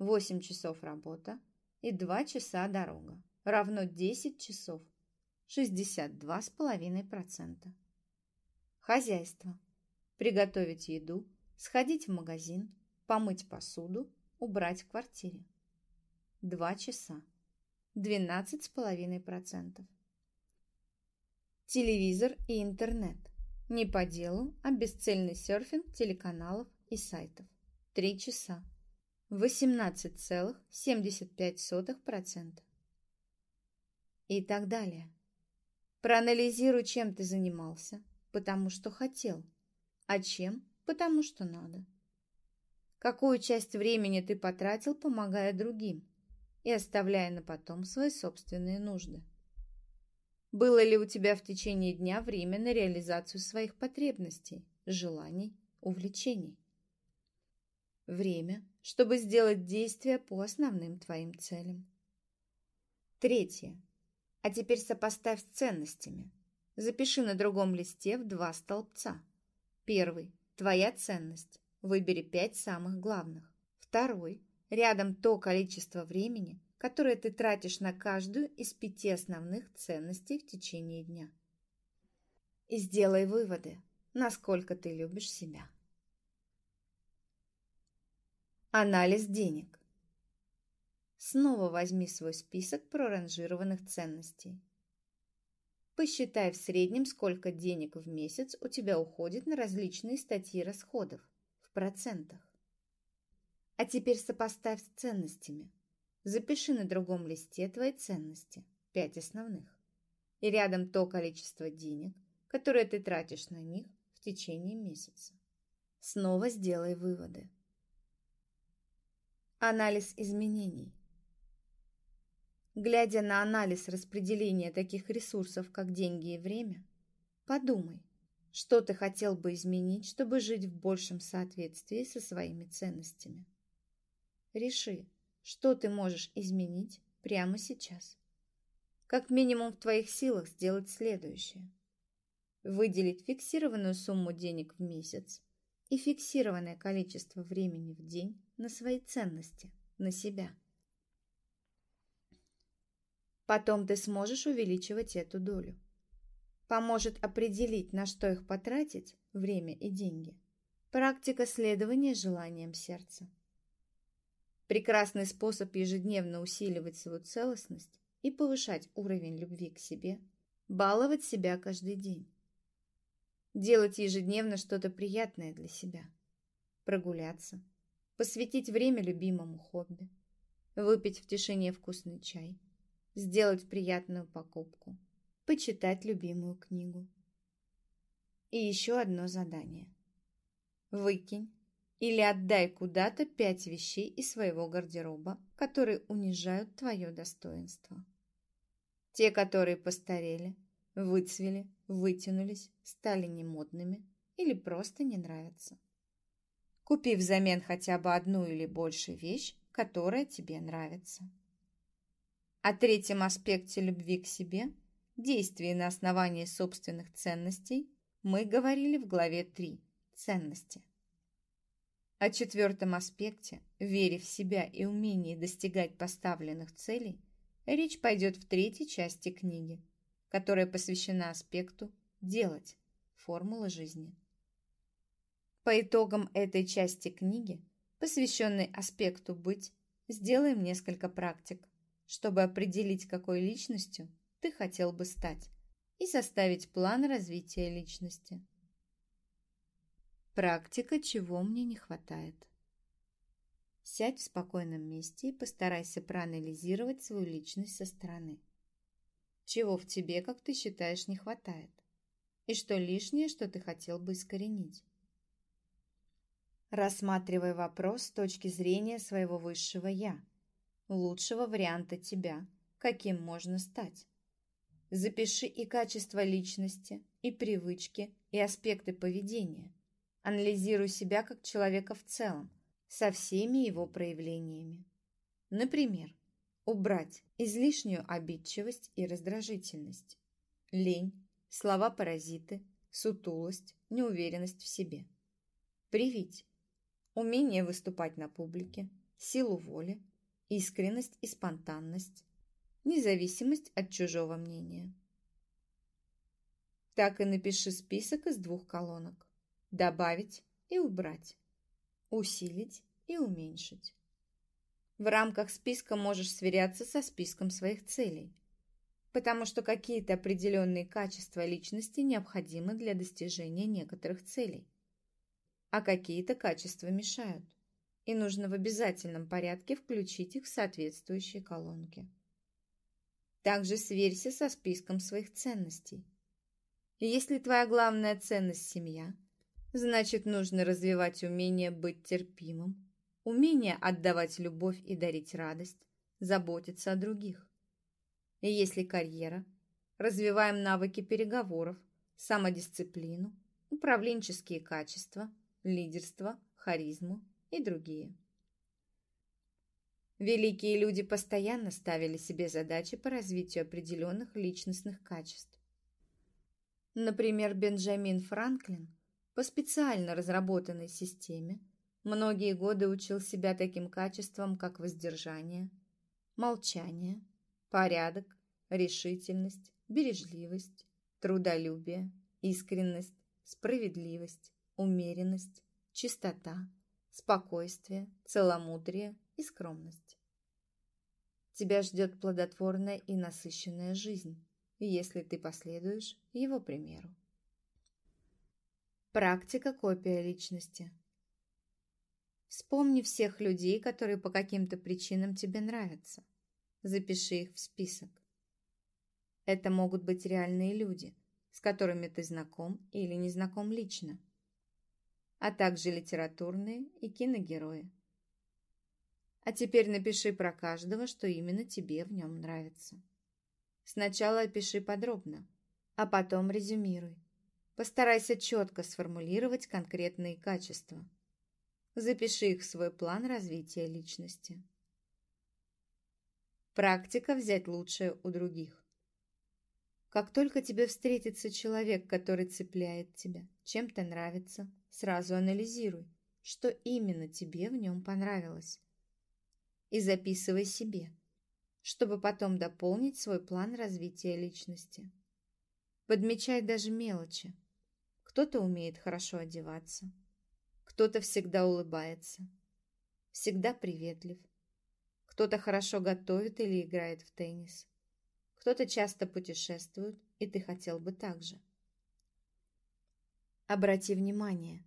8 часов работа и 2 часа дорога равно 10 часов. 62,5%. Хозяйство. Приготовить еду, сходить в магазин, помыть посуду, убрать в квартире. 2 часа. 12,5%. Телевизор и интернет. Не по делу, а бесцельный серфинг телеканалов и сайтов. 3 часа. 18,75%. И так далее. Проанализируй, чем ты занимался, потому что хотел, а чем, потому что надо. Какую часть времени ты потратил, помогая другим, и оставляя на потом свои собственные нужды. Было ли у тебя в течение дня время на реализацию своих потребностей, желаний, увлечений? Время, чтобы сделать действия по основным твоим целям. Третье. А теперь сопоставь с ценностями. Запиши на другом листе в два столбца. Первый – твоя ценность. Выбери пять самых главных. Второй Рядом то количество времени, которое ты тратишь на каждую из пяти основных ценностей в течение дня. И сделай выводы, насколько ты любишь себя. Анализ денег. Снова возьми свой список проранжированных ценностей. Посчитай в среднем, сколько денег в месяц у тебя уходит на различные статьи расходов в процентах. А теперь сопоставь с ценностями. Запиши на другом листе твои ценности, пять основных. И рядом то количество денег, которое ты тратишь на них в течение месяца. Снова сделай выводы. Анализ изменений. Глядя на анализ распределения таких ресурсов, как деньги и время, подумай, что ты хотел бы изменить, чтобы жить в большем соответствии со своими ценностями. Реши, что ты можешь изменить прямо сейчас. Как минимум в твоих силах сделать следующее. Выделить фиксированную сумму денег в месяц и фиксированное количество времени в день на свои ценности, на себя. Потом ты сможешь увеличивать эту долю. Поможет определить, на что их потратить, время и деньги. Практика следования желаниям сердца. Прекрасный способ ежедневно усиливать свою целостность и повышать уровень любви к себе, баловать себя каждый день. Делать ежедневно что-то приятное для себя. Прогуляться, посвятить время любимому хобби, выпить в тишине вкусный чай, сделать приятную покупку, почитать любимую книгу. И еще одно задание. Выкинь или отдай куда-то пять вещей из своего гардероба, которые унижают твое достоинство. Те, которые постарели, выцвели, вытянулись, стали немодными или просто не нравятся. Купи взамен хотя бы одну или больше вещь, которая тебе нравится. О третьем аспекте любви к себе, действии на основании собственных ценностей, мы говорили в главе 3 «Ценности». О четвертом аспекте, вере в себя и умении достигать поставленных целей, речь пойдет в третьей части книги, которая посвящена аспекту «делать» – формула жизни. По итогам этой части книги, посвященной аспекту «быть», сделаем несколько практик, чтобы определить, какой личностью ты хотел бы стать и составить план развития личности. Практика, чего мне не хватает. Сядь в спокойном месте и постарайся проанализировать свою личность со стороны. Чего в тебе, как ты считаешь, не хватает? И что лишнее, что ты хотел бы искоренить? Рассматривай вопрос с точки зрения своего высшего «я», лучшего варианта тебя, каким можно стать. Запиши и качество личности, и привычки, и аспекты поведения. Анализируй себя как человека в целом, со всеми его проявлениями. Например, убрать излишнюю обидчивость и раздражительность, лень, слова-паразиты, сутулость, неуверенность в себе. Привить умение выступать на публике, силу воли, искренность и спонтанность, независимость от чужого мнения. Так и напиши список из двух колонок. Добавить и убрать. Усилить и уменьшить. В рамках списка можешь сверяться со списком своих целей, потому что какие-то определенные качества личности необходимы для достижения некоторых целей, а какие-то качества мешают, и нужно в обязательном порядке включить их в соответствующие колонки. Также сверься со списком своих ценностей. Если твоя главная ценность – семья, значит нужно развивать умение быть терпимым, умение отдавать любовь и дарить радость, заботиться о других. И если карьера, развиваем навыки переговоров, самодисциплину, управленческие качества, лидерство, харизму и другие. Великие люди постоянно ставили себе задачи по развитию определенных личностных качеств. Например, Бенджамин Франклин по специально разработанной системе многие годы учил себя таким качествам, как воздержание, молчание, порядок, решительность, бережливость, трудолюбие, искренность, справедливость, умеренность, чистота, спокойствие, целомудрие и скромность. Тебя ждет плодотворная и насыщенная жизнь, если ты последуешь его примеру. Практика копия личности. Вспомни всех людей, которые по каким-то причинам тебе нравятся. Запиши их в список. Это могут быть реальные люди, с которыми ты знаком или не знаком лично, а также литературные и киногерои. А теперь напиши про каждого, что именно тебе в нем нравится. Сначала опиши подробно, а потом резюмируй. Постарайся четко сформулировать конкретные качества. Запиши их в свой план развития личности. Практика взять лучшее у других. Как только тебе встретится человек, который цепляет тебя, чем-то нравится, сразу анализируй, что именно тебе в нем понравилось и записывай себе, чтобы потом дополнить свой план развития личности. Подмечай даже мелочи. Кто-то умеет хорошо одеваться, кто-то всегда улыбается, всегда приветлив, кто-то хорошо готовит или играет в теннис, кто-то часто путешествует, и ты хотел бы так же. Обрати внимание,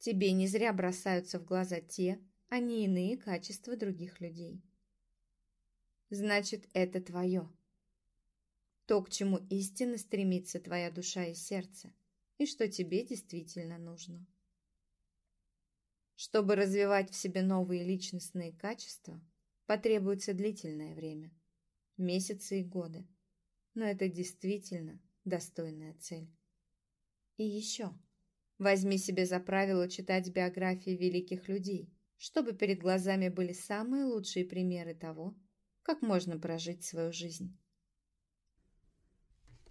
тебе не зря бросаются в глаза те, а не иные качества других людей. Значит, это твое. То, к чему истинно стремится твоя душа и сердце, и что тебе действительно нужно. Чтобы развивать в себе новые личностные качества, потребуется длительное время, месяцы и годы, но это действительно достойная цель. И еще, возьми себе за правило читать биографии великих людей – чтобы перед глазами были самые лучшие примеры того, как можно прожить свою жизнь.